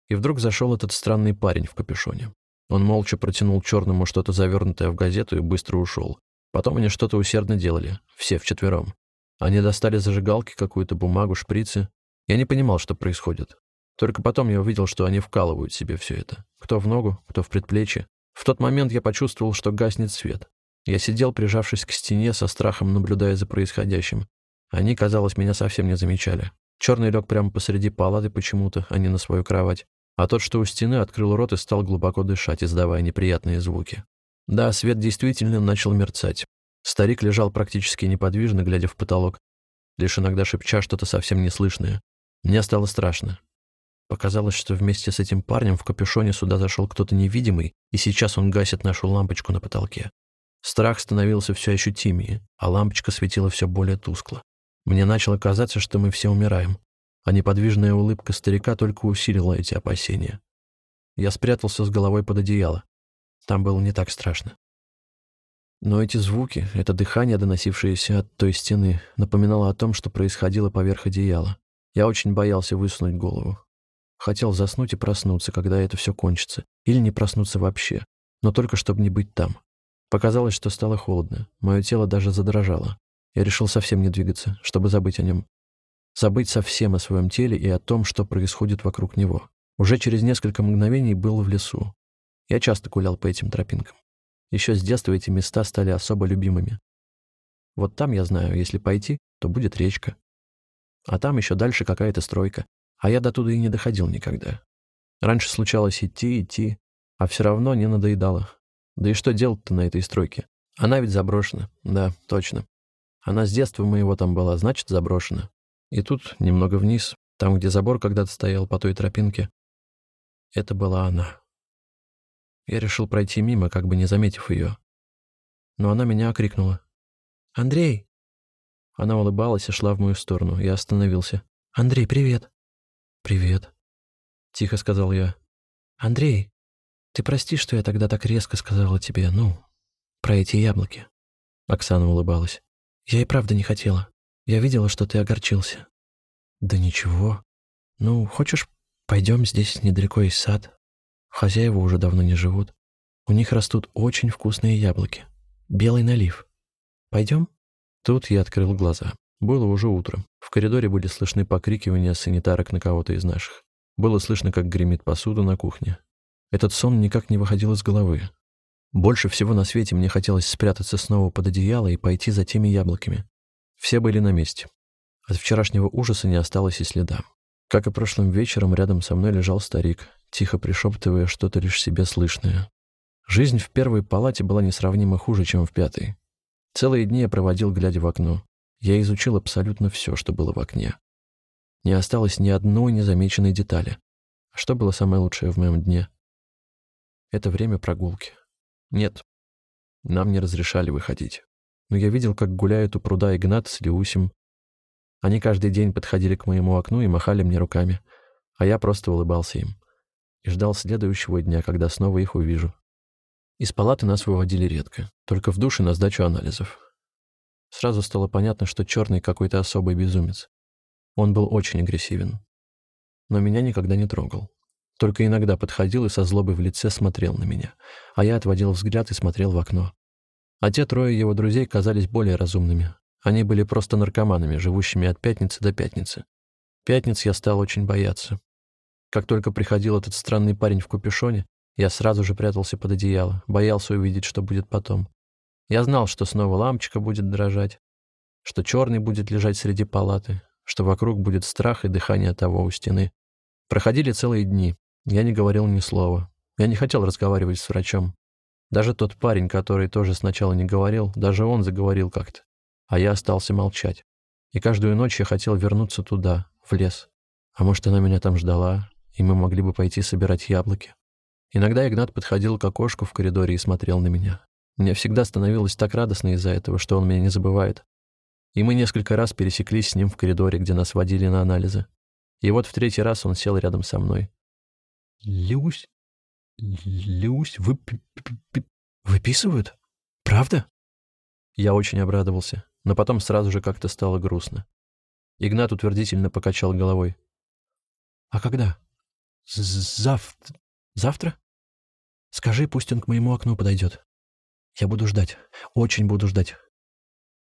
И вдруг зашел этот странный парень в капюшоне. Он молча протянул черному что-то завернутое в газету и быстро ушел. Потом они что-то усердно делали, все вчетвером. Они достали зажигалки, какую-то бумагу, шприцы. Я не понимал, что происходит. Только потом я увидел, что они вкалывают себе все это. Кто в ногу, кто в предплечье. В тот момент я почувствовал, что гаснет свет. Я сидел, прижавшись к стене, со страхом наблюдая за происходящим. Они, казалось, меня совсем не замечали. Черный лег прямо посреди палаты почему-то, а не на свою кровать. А тот, что у стены, открыл рот и стал глубоко дышать, издавая неприятные звуки. Да, свет действительно начал мерцать. Старик лежал практически неподвижно, глядя в потолок, лишь иногда шепча что-то совсем неслышное. Мне стало страшно. Показалось, что вместе с этим парнем в капюшоне сюда зашел кто-то невидимый, и сейчас он гасит нашу лампочку на потолке. Страх становился все ощутимее, а лампочка светила все более тускло. Мне начало казаться, что мы все умираем, а неподвижная улыбка старика только усилила эти опасения. Я спрятался с головой под одеяло. Там было не так страшно. Но эти звуки, это дыхание, доносившееся от той стены, напоминало о том, что происходило поверх одеяла. Я очень боялся высунуть голову. Хотел заснуть и проснуться, когда это все кончится. Или не проснуться вообще. Но только чтобы не быть там. Показалось, что стало холодно. Мое тело даже задрожало. Я решил совсем не двигаться, чтобы забыть о нем. Забыть совсем о своем теле и о том, что происходит вокруг него. Уже через несколько мгновений был в лесу. Я часто гулял по этим тропинкам. Еще с детства эти места стали особо любимыми. Вот там, я знаю, если пойти, то будет речка. А там еще дальше какая-то стройка. А я до туда и не доходил никогда. Раньше случалось идти, идти, а все равно не надоедало. Да и что делать-то на этой стройке? Она ведь заброшена. Да, точно. Она с детства моего там была, значит, заброшена. И тут, немного вниз, там, где забор когда-то стоял по той тропинке, это была она. Я решил пройти мимо, как бы не заметив ее. Но она меня окрикнула. «Андрей!» Она улыбалась и шла в мою сторону. Я остановился. «Андрей, привет!» «Привет!» Тихо сказал я. «Андрей, ты прости, что я тогда так резко сказала тебе, ну, про эти яблоки». Оксана улыбалась. «Я и правда не хотела. Я видела, что ты огорчился». «Да ничего. Ну, хочешь, пойдем здесь недалеко есть сад, Хозяева уже давно не живут. У них растут очень вкусные яблоки. Белый налив. Пойдем? Тут я открыл глаза. Было уже утро. В коридоре были слышны покрикивания санитарок на кого-то из наших. Было слышно, как гремит посуда на кухне. Этот сон никак не выходил из головы. Больше всего на свете мне хотелось спрятаться снова под одеяло и пойти за теми яблоками. Все были на месте. От вчерашнего ужаса не осталось и следа. Как и прошлым вечером, рядом со мной лежал старик, тихо пришептывая что-то лишь себе слышное. Жизнь в первой палате была несравнимо хуже, чем в пятой. Целые дни я проводил, глядя в окно. Я изучил абсолютно все, что было в окне. Не осталось ни одной незамеченной детали. А что было самое лучшее в моем дне? Это время прогулки. Нет, нам не разрешали выходить. Но я видел, как гуляют у пруда Игнат с Леусем. Они каждый день подходили к моему окну и махали мне руками, а я просто улыбался им и ждал следующего дня, когда снова их увижу. Из палаты нас выводили редко, только в душе на сдачу анализов. Сразу стало понятно, что черный какой-то особый безумец. Он был очень агрессивен. Но меня никогда не трогал. Только иногда подходил и со злобой в лице смотрел на меня, а я отводил взгляд и смотрел в окно. А те трое его друзей казались более разумными. Они были просто наркоманами, живущими от пятницы до пятницы. Пятниц я стал очень бояться. Как только приходил этот странный парень в капюшоне, я сразу же прятался под одеяло, боялся увидеть, что будет потом. Я знал, что снова лампочка будет дрожать, что черный будет лежать среди палаты, что вокруг будет страх и дыхание того у стены. Проходили целые дни. Я не говорил ни слова. Я не хотел разговаривать с врачом. Даже тот парень, который тоже сначала не говорил, даже он заговорил как-то. А я остался молчать. И каждую ночь я хотел вернуться туда, в лес. А может, она меня там ждала, и мы могли бы пойти собирать яблоки. Иногда Игнат подходил к окошку в коридоре и смотрел на меня. Мне всегда становилось так радостно из-за этого, что он меня не забывает. И мы несколько раз пересеклись с ним в коридоре, где нас водили на анализы. И вот в третий раз он сел рядом со мной. «Люсь? Люсь, вы выписывают? Правда?» Я очень обрадовался, но потом сразу же как-то стало грустно. Игнат утвердительно покачал головой. «А когда?» Завтра? Завтра? Скажи, пусть он к моему окну подойдет. Я буду ждать. Очень буду ждать.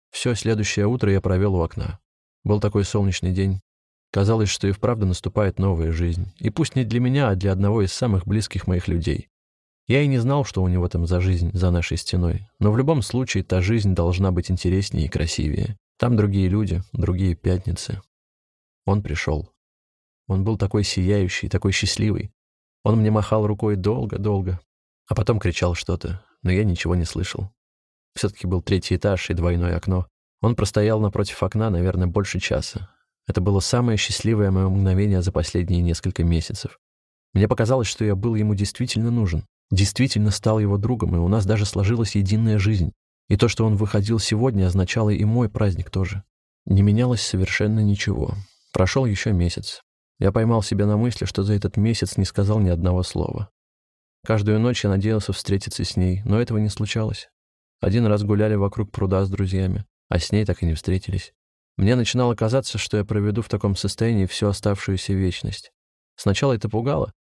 Все следующее утро я провел у окна. Был такой солнечный день. Казалось, что и вправду наступает новая жизнь. И пусть не для меня, а для одного из самых близких моих людей. Я и не знал, что у него там за жизнь, за нашей стеной. Но в любом случае, та жизнь должна быть интереснее и красивее. Там другие люди, другие пятницы. Он пришел. Он был такой сияющий, такой счастливый. Он мне махал рукой долго-долго, а потом кричал что-то, но я ничего не слышал. Все-таки был третий этаж и двойное окно. Он простоял напротив окна, наверное, больше часа. Это было самое счастливое мое мгновение за последние несколько месяцев. Мне показалось, что я был ему действительно нужен, действительно стал его другом, и у нас даже сложилась единая жизнь. И то, что он выходил сегодня, означало и мой праздник тоже. Не менялось совершенно ничего. Прошел еще месяц. Я поймал себя на мысли, что за этот месяц не сказал ни одного слова. Каждую ночь я надеялся встретиться с ней, но этого не случалось. Один раз гуляли вокруг пруда с друзьями, а с ней так и не встретились. Мне начинало казаться, что я проведу в таком состоянии всю оставшуюся вечность. Сначала это пугало,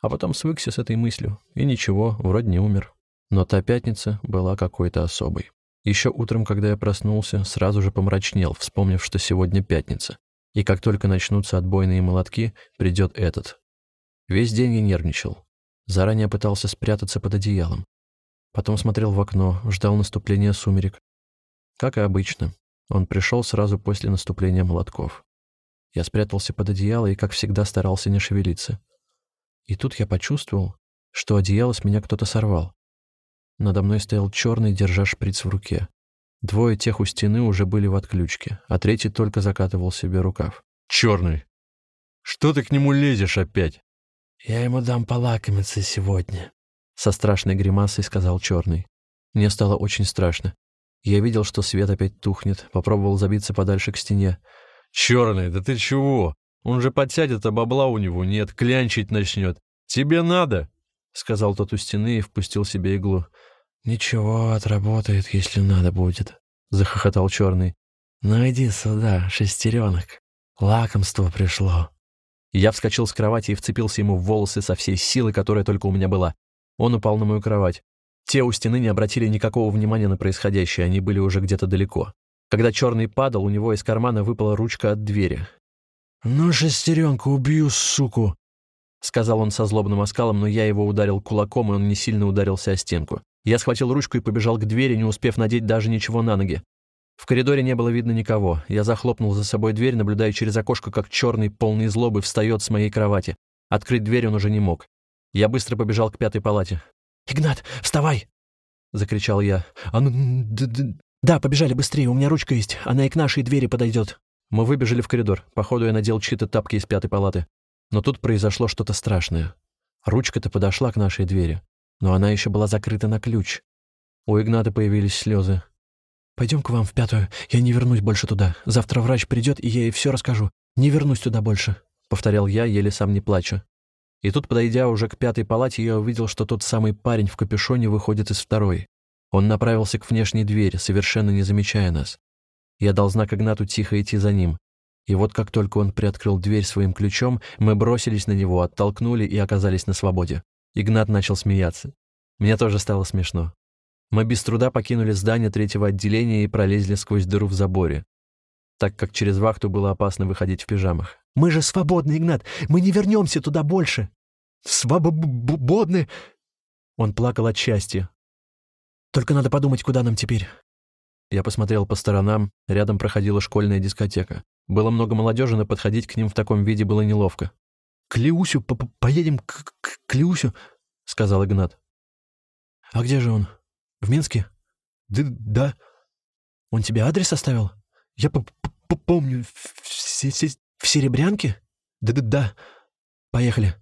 а потом свыкся с этой мыслью, и ничего, вроде не умер. Но та пятница была какой-то особой. Еще утром, когда я проснулся, сразу же помрачнел, вспомнив, что сегодня пятница. И как только начнутся отбойные молотки, придет этот. Весь день я нервничал. Заранее пытался спрятаться под одеялом. Потом смотрел в окно, ждал наступления сумерек. Как и обычно, он пришел сразу после наступления молотков. Я спрятался под одеяло и, как всегда, старался не шевелиться. И тут я почувствовал, что одеяло с меня кто-то сорвал. Надо мной стоял черный, держа шприц в руке. Двое тех у стены уже были в отключке, а третий только закатывал себе рукав. «Черный! Что ты к нему лезешь опять?» «Я ему дам полакомиться сегодня», — со страшной гримасой сказал черный. Мне стало очень страшно. Я видел, что свет опять тухнет, попробовал забиться подальше к стене. «Черный, да ты чего? Он же подсядет, а бабла у него нет, клянчить начнет. Тебе надо?» — сказал тот у стены и впустил себе иглу. «Ничего, отработает, если надо будет», — захохотал черный. «Ну иди сюда, шестеренок. Лакомство пришло». Я вскочил с кровати и вцепился ему в волосы со всей силы, которая только у меня была. Он упал на мою кровать. Те у стены не обратили никакого внимания на происходящее, они были уже где-то далеко. Когда черный падал, у него из кармана выпала ручка от двери. «Ну, шестеренка, убью, суку!» — сказал он со злобным оскалом, но я его ударил кулаком, и он не сильно ударился о стенку. Я схватил ручку и побежал к двери, не успев надеть даже ничего на ноги. В коридоре не было видно никого. Я захлопнул за собой дверь, наблюдая через окошко, как черный, полный злобы, встает с моей кровати. Открыть дверь он уже не мог. Я быстро побежал к пятой палате. «Игнат, вставай!» — закричал я. «А ну, да, побежали быстрее, у меня ручка есть, она и к нашей двери подойдет». Мы выбежали в коридор. Походу, я надел чьи-то тапки из пятой палаты. Но тут произошло что-то страшное. Ручка-то подошла к нашей двери но она еще была закрыта на ключ. У Игната появились слезы. «Пойдем к вам в пятую. Я не вернусь больше туда. Завтра врач придет, и я ей все расскажу. Не вернусь туда больше», — повторял я, еле сам не плачу. И тут, подойдя уже к пятой палате, я увидел, что тот самый парень в капюшоне выходит из второй. Он направился к внешней двери, совершенно не замечая нас. Я дал знак Игнату тихо идти за ним. И вот как только он приоткрыл дверь своим ключом, мы бросились на него, оттолкнули и оказались на свободе. Игнат начал смеяться. Мне тоже стало смешно. Мы без труда покинули здание третьего отделения и пролезли сквозь дыру в заборе, так как через вахту было опасно выходить в пижамах. «Мы же свободны, Игнат! Мы не вернемся туда больше! Свободны!» Он плакал от счастья. «Только надо подумать, куда нам теперь». Я посмотрел по сторонам, рядом проходила школьная дискотека. Было много молодежи, но подходить к ним в таком виде было неловко. «К Леусю по -по поедем, к, к, к Леусю», — сказал Игнат. «А где же он? В Минске?» «Да, да. Он тебе адрес оставил? Я помню. В, в Серебрянке? Да-да-да. Поехали».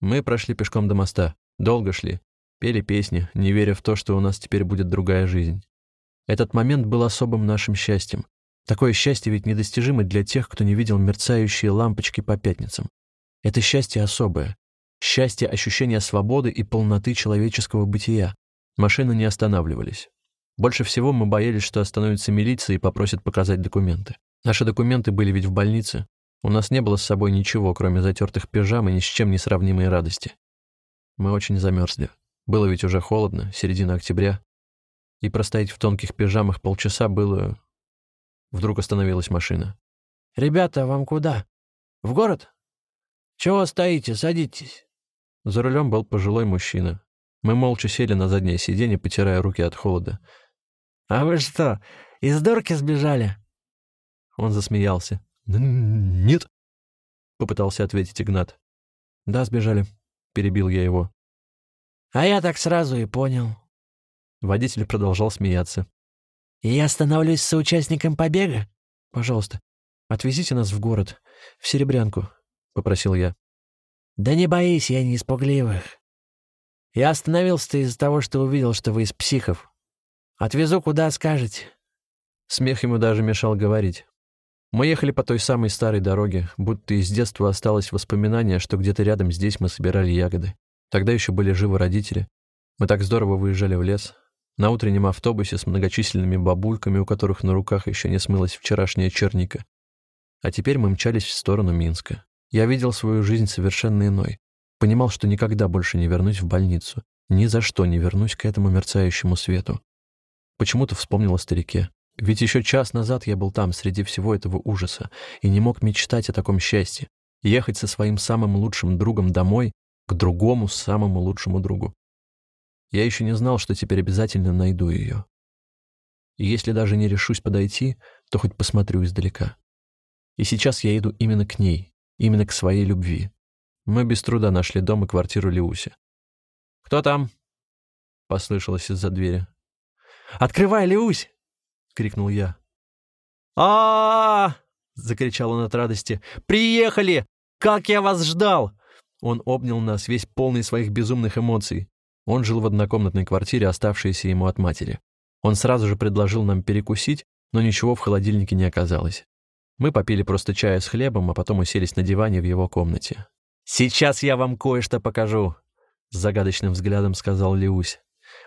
Мы прошли пешком до моста. Долго шли. Пели песни, не веря в то, что у нас теперь будет другая жизнь. Этот момент был особым нашим счастьем. Такое счастье ведь недостижимо для тех, кто не видел мерцающие лампочки по пятницам. Это счастье особое. Счастье ощущения свободы и полноты человеческого бытия. Машины не останавливались. Больше всего мы боялись, что остановится милиция и попросит показать документы. Наши документы были ведь в больнице. У нас не было с собой ничего, кроме затертых пижам и ни с чем не сравнимой радости. Мы очень замерзли. Было ведь уже холодно, середина октября. И простоять в тонких пижамах полчаса было... Вдруг остановилась машина. «Ребята, вам куда? В город?» «Чего стоите? Садитесь». За рулем был пожилой мужчина. Мы молча сели на заднее сиденье, потирая руки от холода. «А вы что, из дурки сбежали?» Он засмеялся. «Нет», — попытался ответить Игнат. «Да, сбежали», — перебил я его. «А я так сразу и понял». Водитель продолжал смеяться. «И я становлюсь соучастником побега?» «Пожалуйста, отвезите нас в город, в Серебрянку попросил я. «Да не боись, я не из пугливых. Я остановился-то из-за того, что увидел, что вы из психов. Отвезу, куда скажете». Смех ему даже мешал говорить. Мы ехали по той самой старой дороге, будто из детства осталось воспоминание, что где-то рядом здесь мы собирали ягоды. Тогда еще были живы родители. Мы так здорово выезжали в лес. На утреннем автобусе с многочисленными бабульками, у которых на руках еще не смылась вчерашняя черника. А теперь мы мчались в сторону Минска. Я видел свою жизнь совершенно иной. Понимал, что никогда больше не вернусь в больницу. Ни за что не вернусь к этому мерцающему свету. Почему-то вспомнил о старике. Ведь еще час назад я был там, среди всего этого ужаса, и не мог мечтать о таком счастье. Ехать со своим самым лучшим другом домой к другому самому лучшему другу. Я еще не знал, что теперь обязательно найду ее. И если даже не решусь подойти, то хоть посмотрю издалека. И сейчас я иду именно к ней, именно к своей любви. Мы без труда нашли дом и квартиру Леуси. «Кто там?» — послышалось из-за двери. «Открывай, Леусь!» — крикнул я. а, -а, -а закричал он от радости. «Приехали! Как я вас ждал!» Он обнял нас, весь полный своих безумных эмоций. Он жил в однокомнатной квартире, оставшейся ему от матери. Он сразу же предложил нам перекусить, но ничего в холодильнике не оказалось. Мы попили просто чая с хлебом, а потом уселись на диване в его комнате. «Сейчас я вам кое-что покажу», — с загадочным взглядом сказал Леусь.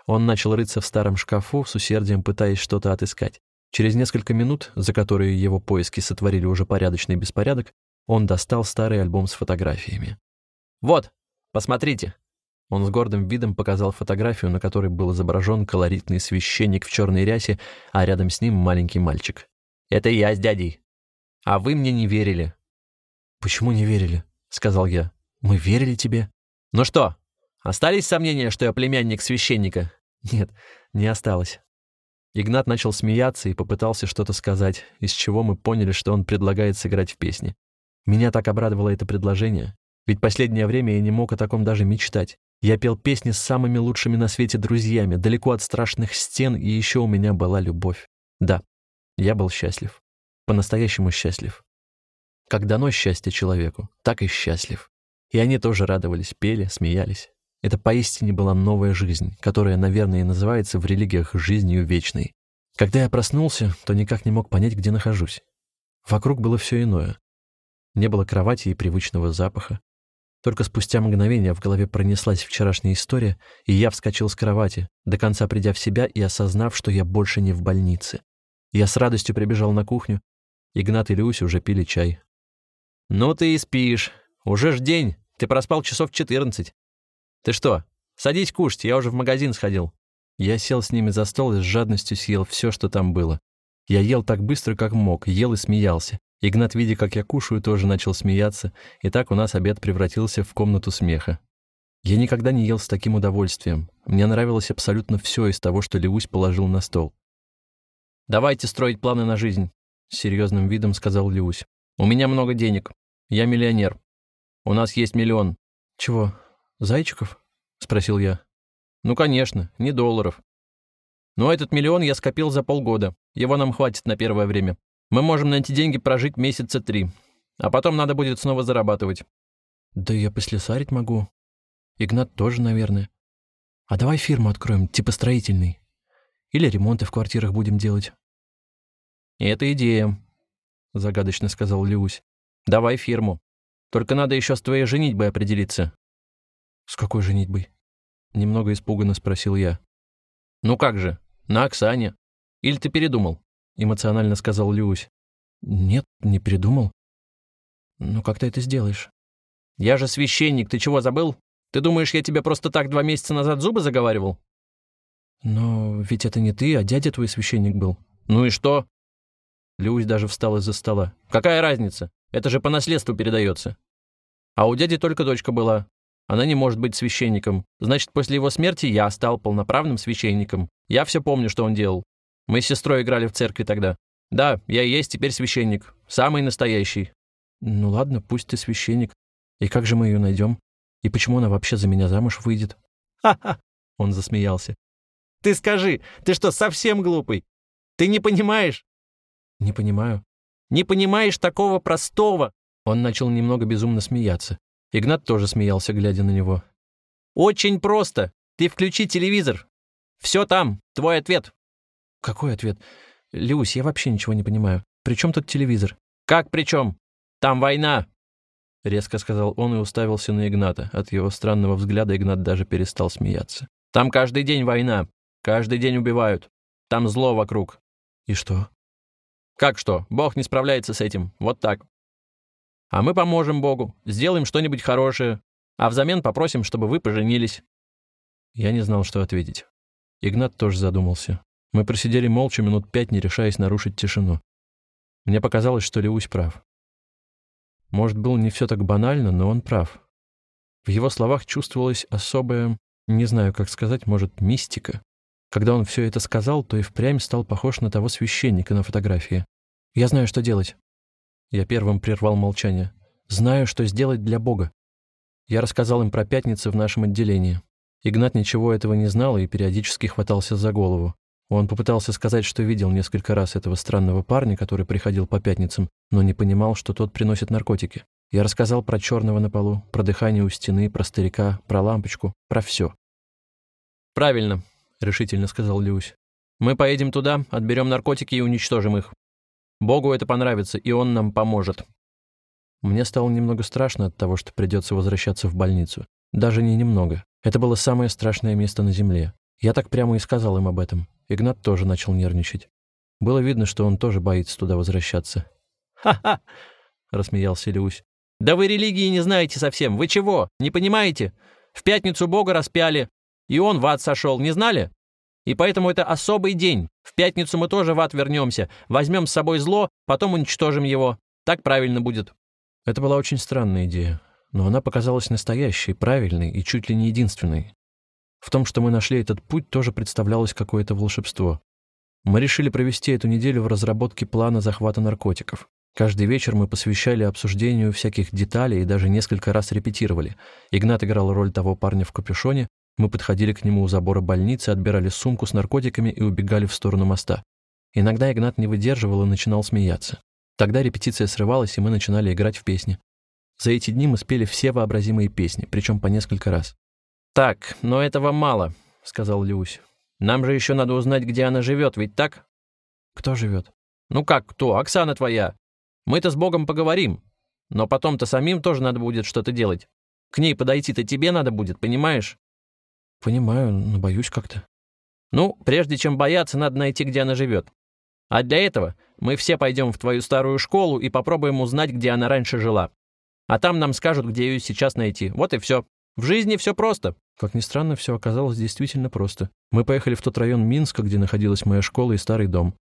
Он начал рыться в старом шкафу, с усердием пытаясь что-то отыскать. Через несколько минут, за которые его поиски сотворили уже порядочный беспорядок, он достал старый альбом с фотографиями. «Вот, посмотрите!» Он с гордым видом показал фотографию, на которой был изображен колоритный священник в черной рясе, а рядом с ним маленький мальчик. «Это я с дядей. А вы мне не верили». «Почему не верили?» — сказал я. «Мы верили тебе». «Ну что, остались сомнения, что я племянник священника?» «Нет, не осталось». Игнат начал смеяться и попытался что-то сказать, из чего мы поняли, что он предлагает сыграть в песне. Меня так обрадовало это предложение, ведь последнее время я не мог о таком даже мечтать. Я пел песни с самыми лучшими на свете друзьями, далеко от страшных стен, и еще у меня была любовь. Да, я был счастлив. По-настоящему счастлив. Как дано счастье человеку, так и счастлив. И они тоже радовались, пели, смеялись. Это поистине была новая жизнь, которая, наверное, и называется в религиях жизнью вечной. Когда я проснулся, то никак не мог понять, где нахожусь. Вокруг было все иное. Не было кровати и привычного запаха. Только спустя мгновение в голове пронеслась вчерашняя история, и я вскочил с кровати, до конца придя в себя и осознав, что я больше не в больнице. Я с радостью прибежал на кухню. Игнат и Люся уже пили чай. «Ну ты и спишь. Уже ж день. Ты проспал часов четырнадцать. Ты что, садись кушать, я уже в магазин сходил». Я сел с ними за стол и с жадностью съел все, что там было. Я ел так быстро, как мог, ел и смеялся. Игнат, видя, как я кушаю, тоже начал смеяться, и так у нас обед превратился в комнату смеха. Я никогда не ел с таким удовольствием. Мне нравилось абсолютно все из того, что Левусь положил на стол. «Давайте строить планы на жизнь», — с серьезным видом сказал Левусь. «У меня много денег. Я миллионер. У нас есть миллион». «Чего, зайчиков?» — спросил я. «Ну, конечно, не долларов. Но этот миллион я скопил за полгода. Его нам хватит на первое время. Мы можем на эти деньги прожить месяца три, а потом надо будет снова зарабатывать. Да я послесарить могу. Игнат тоже, наверное. А давай фирму откроем, типа строительный. Или ремонты в квартирах будем делать. Это идея, загадочно сказал Люсь. Давай фирму. Только надо еще с твоей женитьбой определиться. С какой женитьбой? Немного испуганно спросил я. Ну как же, на Оксане. Или ты передумал? эмоционально сказал Люсь. Нет, не придумал. Ну как ты это сделаешь? Я же священник, ты чего забыл? Ты думаешь, я тебе просто так два месяца назад зубы заговаривал? Но ведь это не ты, а дядя твой священник был. Ну и что? Люсь даже встал из-за стола. Какая разница? Это же по наследству передается. А у дяди только дочка была. Она не может быть священником. Значит, после его смерти я стал полноправным священником. Я все помню, что он делал. Мы с сестрой играли в церкви тогда. Да, я и есть теперь священник. Самый настоящий. Ну ладно, пусть ты священник. И как же мы ее найдем? И почему она вообще за меня замуж выйдет? Ха-ха! Он засмеялся. Ты скажи, ты что, совсем глупый? Ты не понимаешь? Не понимаю. Не понимаешь такого простого? Он начал немного безумно смеяться. Игнат тоже смеялся, глядя на него. Очень просто. Ты включи телевизор. Все там, твой ответ. Какой ответ? Люсь, я вообще ничего не понимаю. При чем тут телевизор? Как при чем? Там война. — резко сказал он и уставился на Игната. От его странного взгляда Игнат даже перестал смеяться. «Там каждый день война. Каждый день убивают. Там зло вокруг». «И что?» «Как что? Бог не справляется с этим. Вот так. А мы поможем Богу, сделаем что-нибудь хорошее, а взамен попросим, чтобы вы поженились». Я не знал, что ответить. Игнат тоже задумался. Мы просидели молча минут пять, не решаясь нарушить тишину. Мне показалось, что Леусь прав. Может, было не все так банально, но он прав. В его словах чувствовалась особая, не знаю, как сказать, может, мистика. Когда он все это сказал, то и впрямь стал похож на того священника на фотографии. «Я знаю, что делать». Я первым прервал молчание. «Знаю, что сделать для Бога». Я рассказал им про пятницы в нашем отделении. Игнат ничего этого не знал и периодически хватался за голову. Он попытался сказать, что видел несколько раз этого странного парня, который приходил по пятницам, но не понимал, что тот приносит наркотики. Я рассказал про черного на полу, про дыхание у стены, про старика, про лампочку, про все. «Правильно», — решительно сказал Люсь. «Мы поедем туда, отберем наркотики и уничтожим их. Богу это понравится, и он нам поможет». Мне стало немного страшно от того, что придется возвращаться в больницу. Даже не немного. Это было самое страшное место на земле. Я так прямо и сказал им об этом. Игнат тоже начал нервничать. Было видно, что он тоже боится туда возвращаться. «Ха-ха!» — рассмеялся Люсь. «Да вы религии не знаете совсем. Вы чего? Не понимаете? В пятницу Бога распяли, и он в ад сошел. Не знали? И поэтому это особый день. В пятницу мы тоже в ад вернемся. Возьмем с собой зло, потом уничтожим его. Так правильно будет». Это была очень странная идея но она показалась настоящей, правильной и чуть ли не единственной. В том, что мы нашли этот путь, тоже представлялось какое-то волшебство. Мы решили провести эту неделю в разработке плана захвата наркотиков. Каждый вечер мы посвящали обсуждению всяких деталей и даже несколько раз репетировали. Игнат играл роль того парня в капюшоне, мы подходили к нему у забора больницы, отбирали сумку с наркотиками и убегали в сторону моста. Иногда Игнат не выдерживал и начинал смеяться. Тогда репетиция срывалась, и мы начинали играть в песни. За эти дни мы спели все вообразимые песни, причем по несколько раз. «Так, но этого мало», — сказал Люсь. «Нам же еще надо узнать, где она живет, ведь так?» «Кто живет?» «Ну как кто? Оксана твоя. Мы-то с Богом поговорим. Но потом-то самим тоже надо будет что-то делать. К ней подойти-то тебе надо будет, понимаешь?» «Понимаю, но боюсь как-то». «Ну, прежде чем бояться, надо найти, где она живет. А для этого мы все пойдем в твою старую школу и попробуем узнать, где она раньше жила. А там нам скажут, где ее сейчас найти. Вот и все. В жизни все просто. Как ни странно, все оказалось действительно просто. Мы поехали в тот район Минска, где находилась моя школа и старый дом.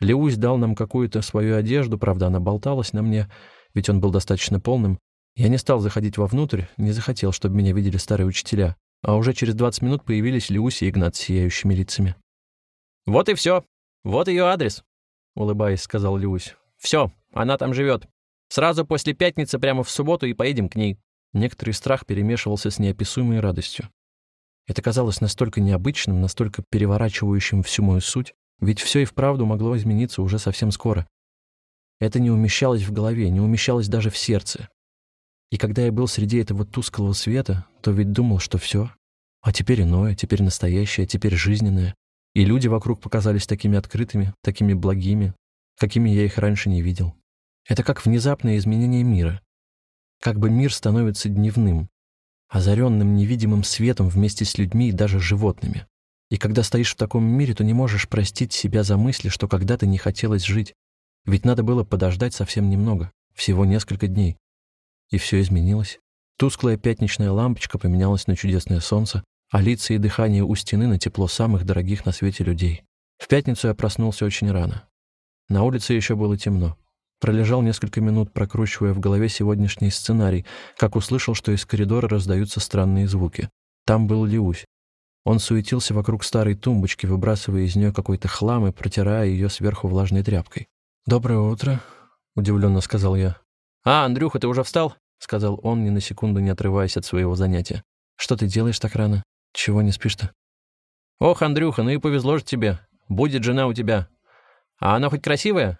Леусь дал нам какую-то свою одежду, правда, она болталась на мне, ведь он был достаточно полным. Я не стал заходить вовнутрь, не захотел, чтобы меня видели старые учителя. А уже через 20 минут появились Леусь и Игнат с сияющими лицами. «Вот и все. Вот ее адрес», — улыбаясь, сказал Леусь. «Все, она там живет. Сразу после пятницы прямо в субботу и поедем к ней». Некоторый страх перемешивался с неописуемой радостью. Это казалось настолько необычным, настолько переворачивающим всю мою суть, ведь все и вправду могло измениться уже совсем скоро. Это не умещалось в голове, не умещалось даже в сердце. И когда я был среди этого тусклого света, то ведь думал, что все. А теперь иное, теперь настоящее, теперь жизненное. И люди вокруг показались такими открытыми, такими благими, какими я их раньше не видел. Это как внезапное изменение мира. Как бы мир становится дневным, озаренным невидимым светом вместе с людьми и даже животными. И когда стоишь в таком мире, то не можешь простить себя за мысли, что когда-то не хотелось жить. Ведь надо было подождать совсем немного, всего несколько дней. И все изменилось. Тусклая пятничная лампочка поменялась на чудесное солнце, а лица и дыхание у стены на тепло самых дорогих на свете людей. В пятницу я проснулся очень рано. На улице еще было темно. Пролежал несколько минут, прокручивая в голове сегодняшний сценарий, как услышал, что из коридора раздаются странные звуки. Там был Лиусь. Он суетился вокруг старой тумбочки, выбрасывая из нее какой-то хлам и протирая ее сверху влажной тряпкой. «Доброе утро», — удивленно сказал я. «А, Андрюха, ты уже встал?» — сказал он, ни на секунду не отрываясь от своего занятия. «Что ты делаешь так рано? Чего не спишь-то?» «Ох, Андрюха, ну и повезло же тебе. Будет жена у тебя. А она хоть красивая?»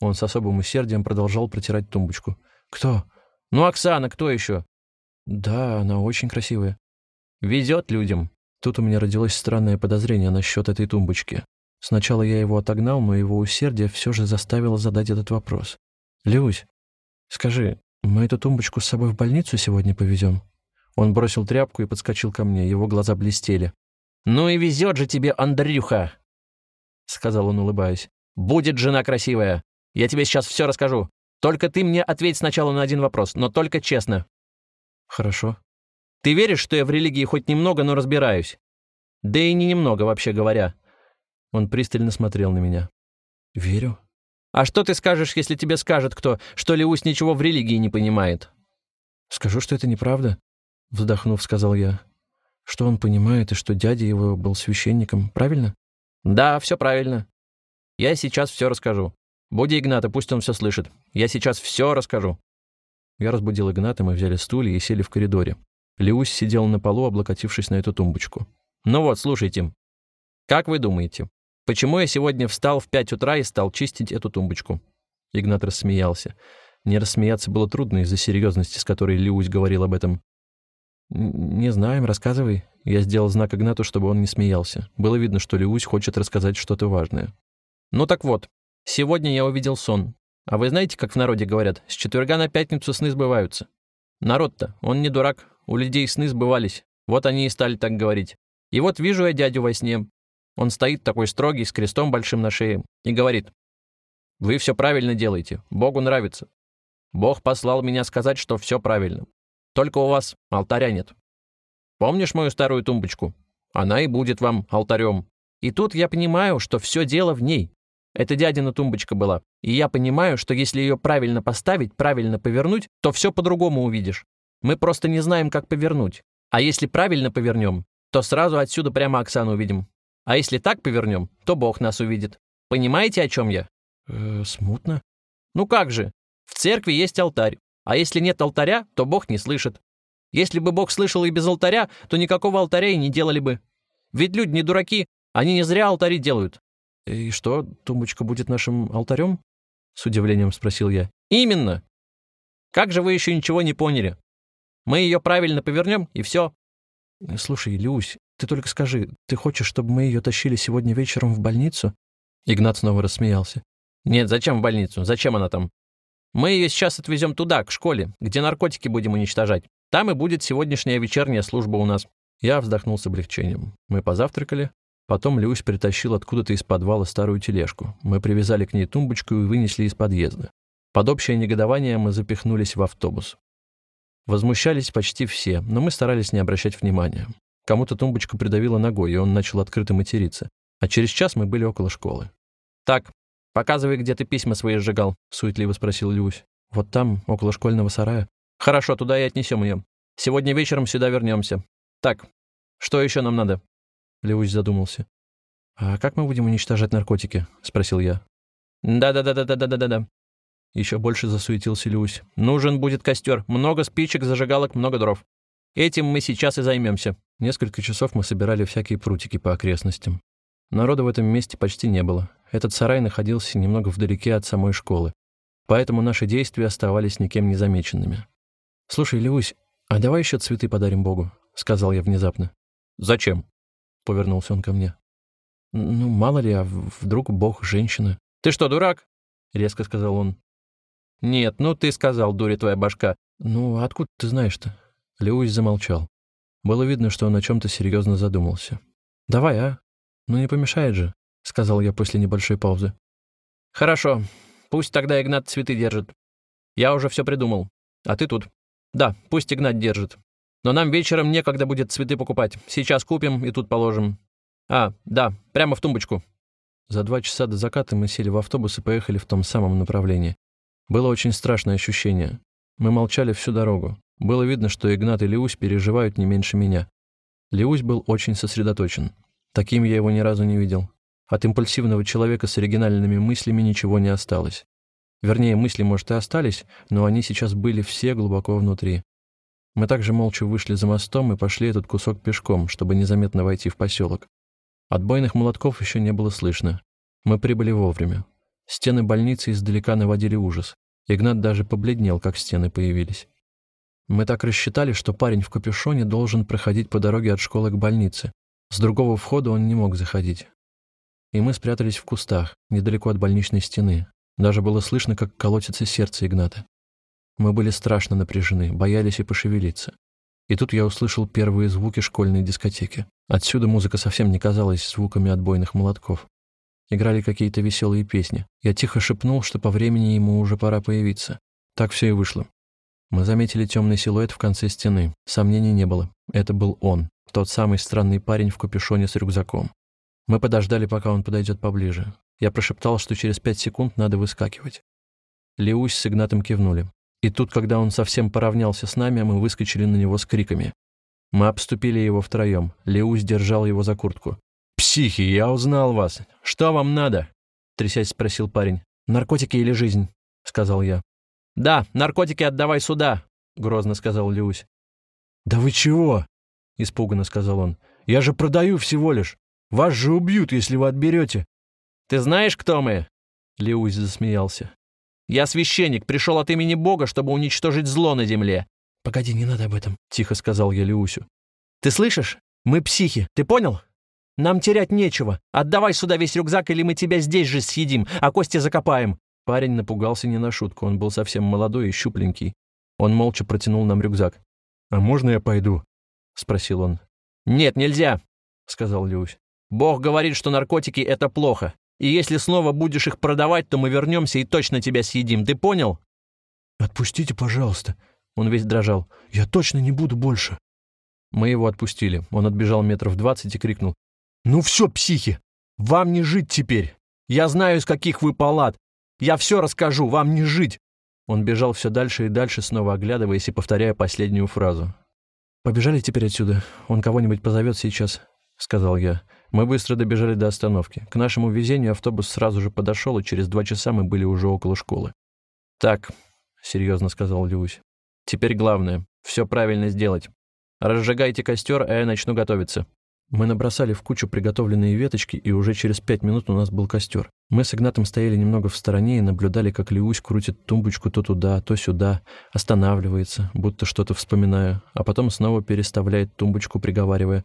Он с особым усердием продолжал протирать тумбочку. «Кто?» «Ну, Оксана, кто еще?» «Да, она очень красивая». «Везет людям». Тут у меня родилось странное подозрение насчет этой тумбочки. Сначала я его отогнал, но его усердие все же заставило задать этот вопрос. «Люсь, скажи, Мы эту тумбочку с собой в больницу сегодня повезем?» Он бросил тряпку и подскочил ко мне, его глаза блестели. «Ну и везет же тебе, Андрюха!» — сказал он, улыбаясь. «Будет жена красивая. Я тебе сейчас все расскажу. Только ты мне ответь сначала на один вопрос, но только честно». «Хорошо». «Ты веришь, что я в религии хоть немного, но разбираюсь?» «Да и не немного, вообще говоря». Он пристально смотрел на меня. «Верю». «А что ты скажешь, если тебе скажет кто, что Леусь ничего в религии не понимает?» «Скажу, что это неправда», — вздохнув, сказал я. «Что он понимает, и что дядя его был священником, правильно?» «Да, все правильно. Я сейчас все расскажу. Буди Игната, пусть он все слышит. Я сейчас все расскажу». Я разбудил Игната, мы взяли стулья и сели в коридоре. Леусь сидел на полу, облокотившись на эту тумбочку. «Ну вот, слушайте. Как вы думаете, почему я сегодня встал в пять утра и стал чистить эту тумбочку?» Игнат рассмеялся. Не рассмеяться было трудно из-за серьезности, с которой Леусь говорил об этом. «Не знаем, рассказывай». Я сделал знак Игнату, чтобы он не смеялся. Было видно, что Леусь хочет рассказать что-то важное. «Ну так вот, сегодня я увидел сон. А вы знаете, как в народе говорят, с четверга на пятницу сны сбываются? Народ-то, он не дурак, у людей сны сбывались. Вот они и стали так говорить. И вот вижу я дядю во сне. Он стоит такой строгий, с крестом большим на шее, и говорит, «Вы все правильно делаете, Богу нравится. Бог послал меня сказать, что все правильно. Только у вас алтаря нет. Помнишь мою старую тумбочку? Она и будет вам алтарем. И тут я понимаю, что все дело в ней. Это дядина тумбочка была. И я понимаю, что если ее правильно поставить, правильно повернуть, то все по-другому увидишь. Мы просто не знаем, как повернуть. А если правильно повернем, то сразу отсюда прямо Оксану увидим. А если так повернем, то Бог нас увидит. Понимаете, о чем я? Э, смутно. Ну как же? В церкви есть алтарь. А если нет алтаря, то Бог не слышит. Если бы Бог слышал и без алтаря, то никакого алтаря и не делали бы. Ведь люди не дураки, они не зря алтари делают. «И что, тумбочка будет нашим алтарем?» — с удивлением спросил я. «Именно. Как же вы еще ничего не поняли? Мы ее правильно повернем, и все». «Слушай, Люсь, ты только скажи, ты хочешь, чтобы мы ее тащили сегодня вечером в больницу?» Игнат снова рассмеялся. «Нет, зачем в больницу? Зачем она там? Мы ее сейчас отвезем туда, к школе, где наркотики будем уничтожать. Там и будет сегодняшняя вечерняя служба у нас». Я вздохнул с облегчением. Мы позавтракали. Потом Люсь притащил откуда-то из подвала старую тележку. Мы привязали к ней тумбочку и вынесли из подъезда. Под общее негодование мы запихнулись в автобус. Возмущались почти все, но мы старались не обращать внимания. Кому-то тумбочку придавило ногой, и он начал открыто материться. А через час мы были около школы. «Так, «Показывай, где ты письма свои сжигал», — суетливо спросил Люсь. «Вот там, около школьного сарая». «Хорошо, туда и отнесем ее. Сегодня вечером сюда вернемся. Так, что еще нам надо?» Люсь задумался. «А как мы будем уничтожать наркотики?» — спросил я. «Да-да-да-да-да-да-да-да». Еще больше засуетился Люсь. «Нужен будет костер. Много спичек, зажигалок, много дров. Этим мы сейчас и займемся». Несколько часов мы собирали всякие прутики по окрестностям. Народа в этом месте почти не было. Этот сарай находился немного вдалеке от самой школы, поэтому наши действия оставались никем не замеченными. «Слушай, Левусь, а давай еще цветы подарим Богу», — сказал я внезапно. «Зачем?» — повернулся он ко мне. «Ну, мало ли, а вдруг Бог женщина». «Ты что, дурак?» — резко сказал он. «Нет, ну ты сказал, дури твоя башка». «Ну, откуда ты знаешь-то?» Леусь замолчал. Было видно, что он о чем-то серьезно задумался. «Давай, а? Ну не помешает же сказал я после небольшой паузы. «Хорошо. Пусть тогда Игнат цветы держит. Я уже все придумал. А ты тут. Да, пусть Игнат держит. Но нам вечером некогда будет цветы покупать. Сейчас купим и тут положим. А, да, прямо в тумбочку». За два часа до заката мы сели в автобус и поехали в том самом направлении. Было очень страшное ощущение. Мы молчали всю дорогу. Было видно, что Игнат и Леусь переживают не меньше меня. Леусь был очень сосредоточен. Таким я его ни разу не видел. От импульсивного человека с оригинальными мыслями ничего не осталось. Вернее, мысли, может, и остались, но они сейчас были все глубоко внутри. Мы также молча вышли за мостом и пошли этот кусок пешком, чтобы незаметно войти в поселок. Отбойных молотков еще не было слышно. Мы прибыли вовремя. Стены больницы издалека наводили ужас. Игнат даже побледнел, как стены появились. Мы так рассчитали, что парень в капюшоне должен проходить по дороге от школы к больнице. С другого входа он не мог заходить и мы спрятались в кустах, недалеко от больничной стены. Даже было слышно, как колотится сердце Игната. Мы были страшно напряжены, боялись и пошевелиться. И тут я услышал первые звуки школьной дискотеки. Отсюда музыка совсем не казалась звуками отбойных молотков. Играли какие-то веселые песни. Я тихо шепнул, что по времени ему уже пора появиться. Так все и вышло. Мы заметили темный силуэт в конце стены. Сомнений не было. Это был он, тот самый странный парень в капюшоне с рюкзаком. Мы подождали, пока он подойдет поближе. Я прошептал, что через пять секунд надо выскакивать. Леусь с Игнатом кивнули. И тут, когда он совсем поравнялся с нами, мы выскочили на него с криками. Мы обступили его втроем. Леусь держал его за куртку. «Психи, я узнал вас. Что вам надо?» Трясясь спросил парень. «Наркотики или жизнь?» — сказал я. «Да, наркотики отдавай сюда!» — грозно сказал Леусь. «Да вы чего?» — испуганно сказал он. «Я же продаю всего лишь. Вас же убьют, если вы отберете». «Ты знаешь, кто мы?» Леусь засмеялся. Я священник, пришел от имени Бога, чтобы уничтожить зло на земле». «Погоди, не надо об этом», — тихо сказал я Леусю. «Ты слышишь? Мы психи, ты понял? Нам терять нечего. Отдавай сюда весь рюкзак, или мы тебя здесь же съедим, а кости закопаем». Парень напугался не на шутку, он был совсем молодой и щупленький. Он молча протянул нам рюкзак. «А можно я пойду?» — спросил он. «Нет, нельзя», — сказал Люсь. «Бог говорит, что наркотики — это плохо. И если снова будешь их продавать, то мы вернемся и точно тебя съедим. Ты понял?» «Отпустите, пожалуйста». Он весь дрожал. «Я точно не буду больше». Мы его отпустили. Он отбежал метров двадцать и крикнул. «Ну все, психи! Вам не жить теперь! Я знаю, из каких вы палат! Я все расскажу, вам не жить!» Он бежал все дальше и дальше, снова оглядываясь и повторяя последнюю фразу. «Побежали теперь отсюда. Он кого-нибудь позовет сейчас», — сказал я. Мы быстро добежали до остановки. К нашему везению автобус сразу же подошел, и через два часа мы были уже около школы. «Так», — серьезно сказал Люсь, — «теперь главное — все правильно сделать. Разжигайте костер, а я начну готовиться». Мы набросали в кучу приготовленные веточки, и уже через пять минут у нас был костер. Мы с Игнатом стояли немного в стороне и наблюдали, как Леусь крутит тумбочку то туда, то сюда, останавливается, будто что-то вспоминая, а потом снова переставляет тумбочку, приговаривая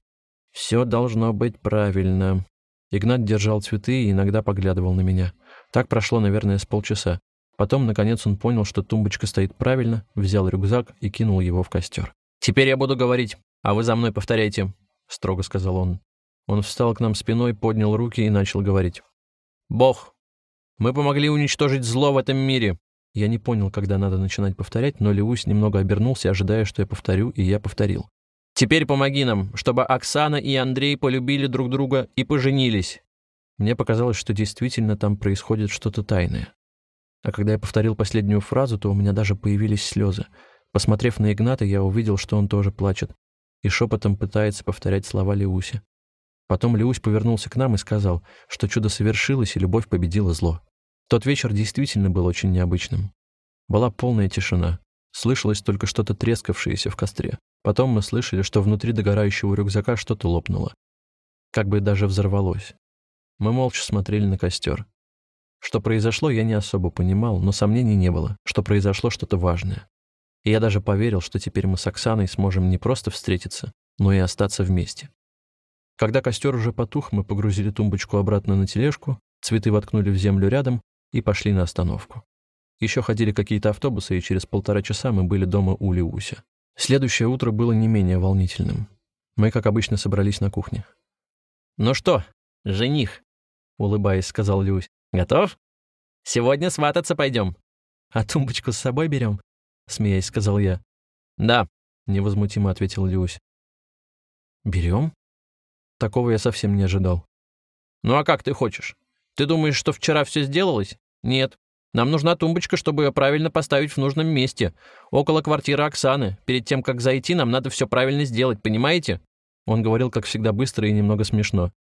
все должно быть правильно. Игнат держал цветы и иногда поглядывал на меня. Так прошло, наверное, с полчаса. Потом, наконец, он понял, что тумбочка стоит правильно, взял рюкзак и кинул его в костер. «Теперь я буду говорить, а вы за мной повторяйте», — строго сказал он. Он встал к нам спиной, поднял руки и начал говорить. «Бог, мы помогли уничтожить зло в этом мире». Я не понял, когда надо начинать повторять, но Леусь немного обернулся, ожидая, что я повторю, и я повторил. Теперь помоги нам, чтобы Оксана и Андрей полюбили друг друга и поженились». Мне показалось, что действительно там происходит что-то тайное. А когда я повторил последнюю фразу, то у меня даже появились слезы. Посмотрев на Игната, я увидел, что он тоже плачет, и шепотом пытается повторять слова Леуси. Потом Леусь повернулся к нам и сказал, что чудо совершилось, и любовь победила зло. Тот вечер действительно был очень необычным. Была полная тишина. Слышалось только что-то трескавшееся в костре. Потом мы слышали, что внутри догорающего рюкзака что-то лопнуло. Как бы даже взорвалось. Мы молча смотрели на костер. Что произошло, я не особо понимал, но сомнений не было, что произошло что-то важное. И я даже поверил, что теперь мы с Оксаной сможем не просто встретиться, но и остаться вместе. Когда костер уже потух, мы погрузили тумбочку обратно на тележку, цветы воткнули в землю рядом и пошли на остановку. Еще ходили какие-то автобусы, и через полтора часа мы были дома у Лиуся. Следующее утро было не менее волнительным. Мы, как обычно, собрались на кухне. «Ну что, жених?» — улыбаясь, сказал Люсь. «Готов? Сегодня свататься пойдем». «А тумбочку с собой берем?» — смеясь, сказал я. «Да», — невозмутимо ответил Люсь. «Берем?» Такого я совсем не ожидал. «Ну а как ты хочешь? Ты думаешь, что вчера все сделалось? Нет. Нам нужна тумбочка, чтобы ее правильно поставить в нужном месте. Около квартиры Оксаны. Перед тем, как зайти, нам надо все правильно сделать, понимаете?» Он говорил, как всегда, быстро и немного смешно.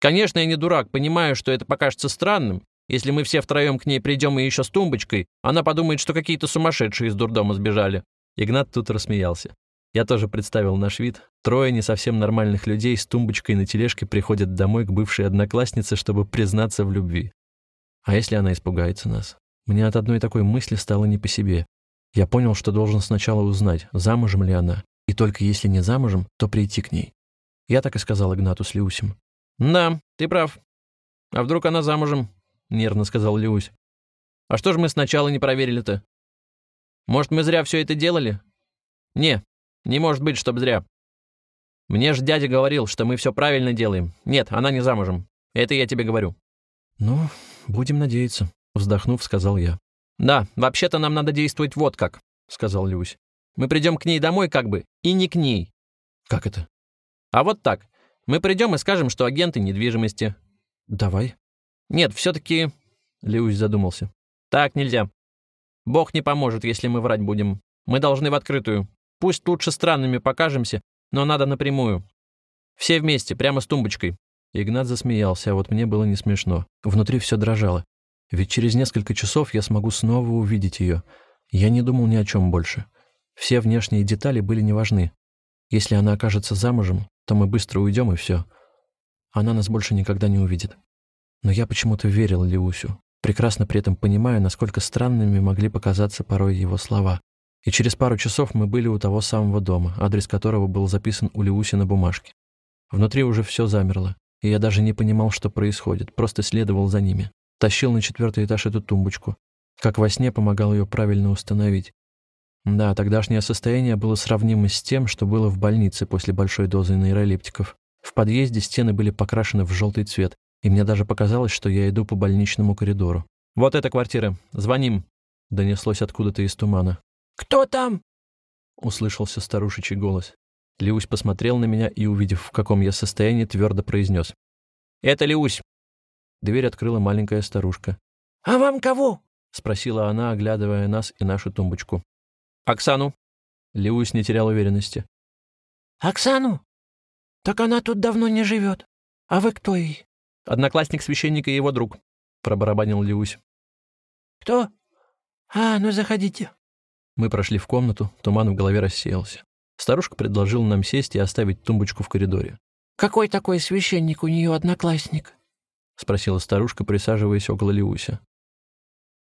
«Конечно, я не дурак, понимаю, что это покажется странным. Если мы все втроем к ней придем и еще с тумбочкой, она подумает, что какие-то сумасшедшие из дурдома сбежали». Игнат тут рассмеялся. Я тоже представил наш вид. Трое не совсем нормальных людей с тумбочкой на тележке приходят домой к бывшей однокласснице, чтобы признаться в любви. А если она испугается нас? Мне от одной такой мысли стало не по себе. Я понял, что должен сначала узнать, замужем ли она, и только если не замужем, то прийти к ней. Я так и сказал Игнату с Люсем. «Да, ты прав. А вдруг она замужем?» — нервно сказал Люсь. «А что же мы сначала не проверили-то?» Может, мы зря все это делали? Не, не может быть, чтоб зря. Мне же дядя говорил, что мы все правильно делаем. Нет, она не замужем. Это я тебе говорю. Ну, будем надеяться, вздохнув, сказал я. Да, вообще-то нам надо действовать вот как, сказал Люсь. Мы придем к ней домой как бы, и не к ней. Как это? А вот так. Мы придем и скажем, что агенты недвижимости. Давай. Нет, все-таки... Люсь задумался. Так нельзя. Бог не поможет, если мы врать будем. Мы должны в открытую. Пусть лучше странными покажемся, но надо напрямую. Все вместе, прямо с тумбочкой». Игнат засмеялся, а вот мне было не смешно. Внутри все дрожало. Ведь через несколько часов я смогу снова увидеть ее. Я не думал ни о чем больше. Все внешние детали были неважны. Если она окажется замужем, то мы быстро уйдем и все. Она нас больше никогда не увидит. Но я почему-то верил Леусю, прекрасно при этом понимая, насколько странными могли показаться порой его слова. И через пару часов мы были у того самого дома, адрес которого был записан у Леуси на бумажке. Внутри уже все замерло, и я даже не понимал, что происходит, просто следовал за ними. Тащил на четвертый этаж эту тумбочку. Как во сне помогал ее правильно установить. Да, тогдашнее состояние было сравнимо с тем, что было в больнице после большой дозы нейролептиков. В подъезде стены были покрашены в желтый цвет, и мне даже показалось, что я иду по больничному коридору. «Вот эта квартира. Звоним!» — донеслось откуда-то из тумана. «Кто там?» — услышался старушечий голос. Леусь посмотрел на меня и, увидев, в каком я состоянии, твердо произнес. «Это Леусь!» Дверь открыла маленькая старушка. «А вам кого?» — спросила она, оглядывая нас и нашу тумбочку. «Оксану». Леусь не терял уверенности. «Оксану? Так она тут давно не живет. А вы кто ей?» «Одноклассник священника и его друг», — пробарабанил Леусь. «Кто? А, ну заходите». Мы прошли в комнату, туман в голове рассеялся. Старушка предложила нам сесть и оставить тумбочку в коридоре. «Какой такой священник у нее одноклассник?» — спросила старушка, присаживаясь около Леуся.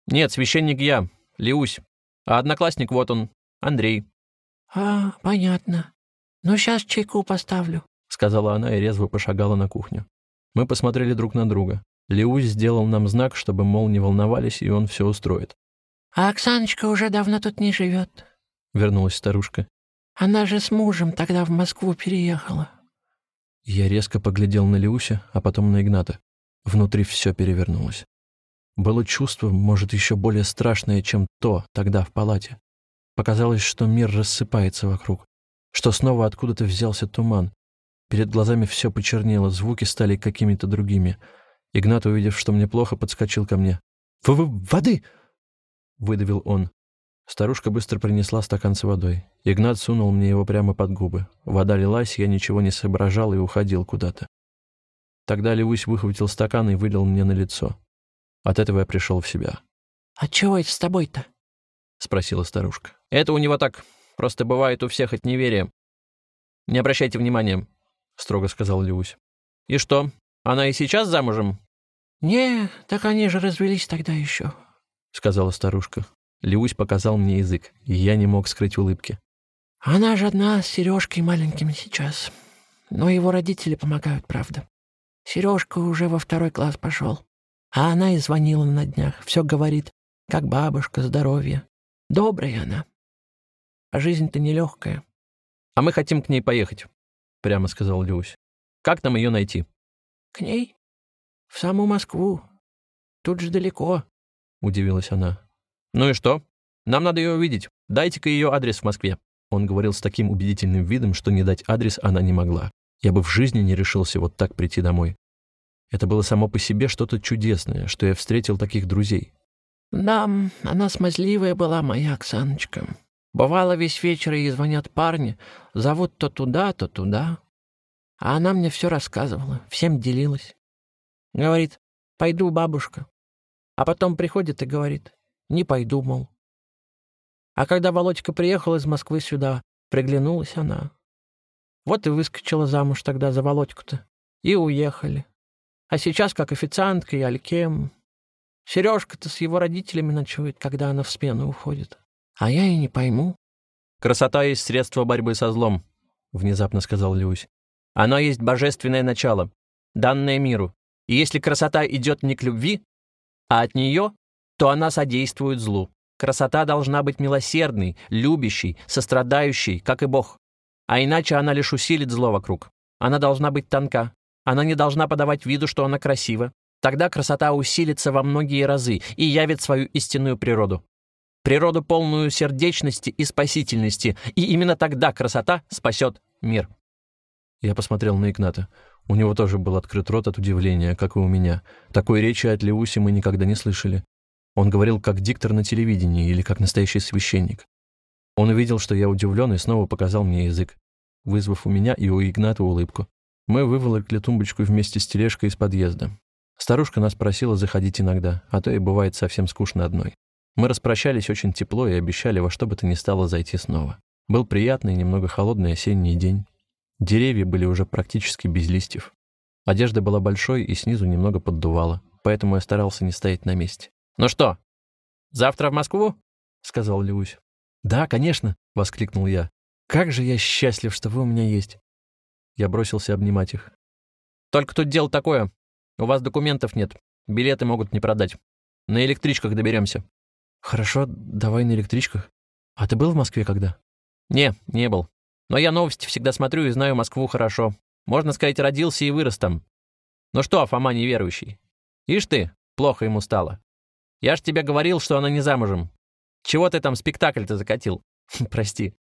«Нет, священник я, Леусь. А одноклассник вот он, Андрей». «А, понятно. Ну, сейчас чайку поставлю», — сказала она и резво пошагала на кухню. Мы посмотрели друг на друга. Леусь сделал нам знак, чтобы, мол, не волновались, и он все устроит. А Оксаночка уже давно тут не живет. Вернулась старушка. Она же с мужем тогда в Москву переехала. Я резко поглядел на Леуся, а потом на Игната. Внутри все перевернулось. Было чувство, может, еще более страшное, чем то тогда в палате. Показалось, что мир рассыпается вокруг, что снова откуда-то взялся туман. Перед глазами все почернело, звуки стали какими-то другими. Игнат, увидев, что мне плохо, подскочил ко мне. «В -в «Воды!» — выдавил он. Старушка быстро принесла стакан с водой. Игнат сунул мне его прямо под губы. Вода лилась, я ничего не соображал и уходил куда-то. Тогда Левусь выхватил стакан и вылил мне на лицо. От этого я пришел в себя. «А чего это с тобой-то?» — спросила старушка. «Это у него так. Просто бывает у всех от неверия. Не обращайте внимания», — строго сказал Левусь. «И что, она и сейчас замужем?» «Не, так они же развелись тогда еще сказала старушка. Леусь показал мне язык, и я не мог скрыть улыбки. «Она же одна с Сережкой маленьким сейчас. Но его родители помогают, правда. Сережка уже во второй класс пошел. А она и звонила на днях. Все говорит, как бабушка, здоровье. Добрая она. А жизнь-то нелегкая. «А мы хотим к ней поехать», — прямо сказал Люсь. «Как нам ее найти?» «К ней? В саму Москву. Тут же далеко. — удивилась она. «Ну и что? Нам надо ее увидеть. Дайте-ка ее адрес в Москве». Он говорил с таким убедительным видом, что не дать адрес она не могла. Я бы в жизни не решился вот так прийти домой. Это было само по себе что-то чудесное, что я встретил таких друзей. «Да, она смазливая была, моя Оксаночка. Бывало, весь вечер ей звонят парни, зовут то туда, то туда. А она мне все рассказывала, всем делилась. Говорит, пойду, бабушка. А потом приходит и говорит, не пойду, мол. А когда Володька приехал из Москвы сюда, приглянулась она. Вот и выскочила замуж тогда за Володьку-то. И уехали. А сейчас как официантка и алькем. Сережка-то с его родителями ночует, когда она в смену уходит. А я и не пойму. «Красота есть средство борьбы со злом», — внезапно сказал Люсь. «Оно есть божественное начало, данное миру. И если красота идет не к любви, а от нее, то она содействует злу. Красота должна быть милосердной, любящей, сострадающей, как и Бог. А иначе она лишь усилит зло вокруг. Она должна быть тонка. Она не должна подавать виду, что она красива. Тогда красота усилится во многие разы и явит свою истинную природу. Природу полную сердечности и спасительности. И именно тогда красота спасет мир. Я посмотрел на Игната. У него тоже был открыт рот от удивления, как и у меня. Такой речи от Леуси мы никогда не слышали. Он говорил как диктор на телевидении или как настоящий священник. Он увидел, что я удивлен, и снова показал мне язык, вызвав у меня и у Игната улыбку. Мы выволокли тумбочку вместе с тележкой из подъезда. Старушка нас просила заходить иногда, а то и бывает совсем скучно одной. Мы распрощались очень тепло и обещали во что бы то ни стало зайти снова. Был приятный, немного холодный осенний день. Деревья были уже практически без листьев. Одежда была большой и снизу немного поддувала, поэтому я старался не стоять на месте. «Ну что, завтра в Москву?» — сказал Люсь. «Да, конечно!» — воскликнул я. «Как же я счастлив, что вы у меня есть!» Я бросился обнимать их. «Только тут дело такое. У вас документов нет. Билеты могут не продать. На электричках доберемся». «Хорошо, давай на электричках. А ты был в Москве когда?» «Не, не был. Но я новости всегда смотрю и знаю Москву хорошо. Можно сказать, родился и вырос там. Ну что, Фома неверующий? Ишь ты, плохо ему стало. Я ж тебе говорил, что она не замужем. Чего ты там спектакль-то закатил? Прости,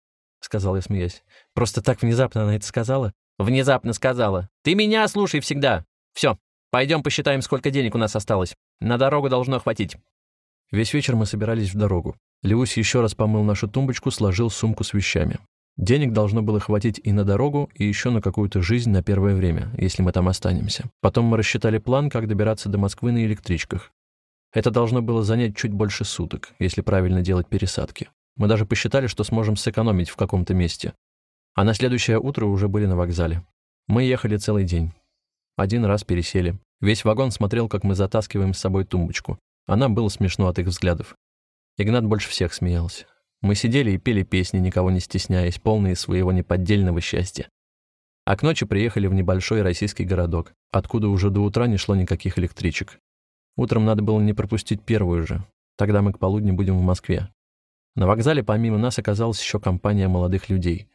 сказал я, смеясь. Просто так внезапно она это сказала. Внезапно сказала. Ты меня слушай всегда. Все, пойдем посчитаем, сколько денег у нас осталось. На дорогу должно хватить. Весь вечер мы собирались в дорогу. Левусь еще раз помыл нашу тумбочку, сложил сумку с вещами. Денег должно было хватить и на дорогу, и еще на какую-то жизнь на первое время, если мы там останемся. Потом мы рассчитали план, как добираться до Москвы на электричках. Это должно было занять чуть больше суток, если правильно делать пересадки. Мы даже посчитали, что сможем сэкономить в каком-то месте. А на следующее утро уже были на вокзале. Мы ехали целый день. Один раз пересели. Весь вагон смотрел, как мы затаскиваем с собой тумбочку. А нам было смешно от их взглядов. Игнат больше всех смеялся. Мы сидели и пели песни, никого не стесняясь, полные своего неподдельного счастья. А к ночи приехали в небольшой российский городок, откуда уже до утра не шло никаких электричек. Утром надо было не пропустить первую же. Тогда мы к полудню будем в Москве. На вокзале помимо нас оказалась еще компания молодых людей.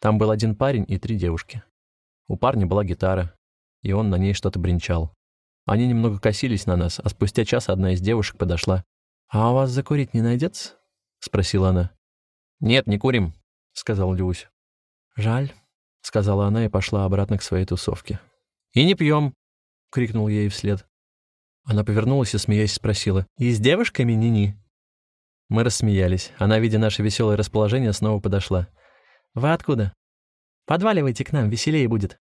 Там был один парень и три девушки. У парня была гитара, и он на ней что-то бренчал. Они немного косились на нас, а спустя час одна из девушек подошла. «А у вас закурить не найдется?» — спросила она. «Нет, не курим», — сказал Люсь. «Жаль», — сказала она и пошла обратно к своей тусовке. «И не пьем», — крикнул ей вслед. Она повернулась и, смеясь, спросила. «И с девушками ни-ни?» Мы рассмеялись. Она, видя наше веселое расположение, снова подошла. «Вы откуда?» «Подваливайте к нам, веселее будет».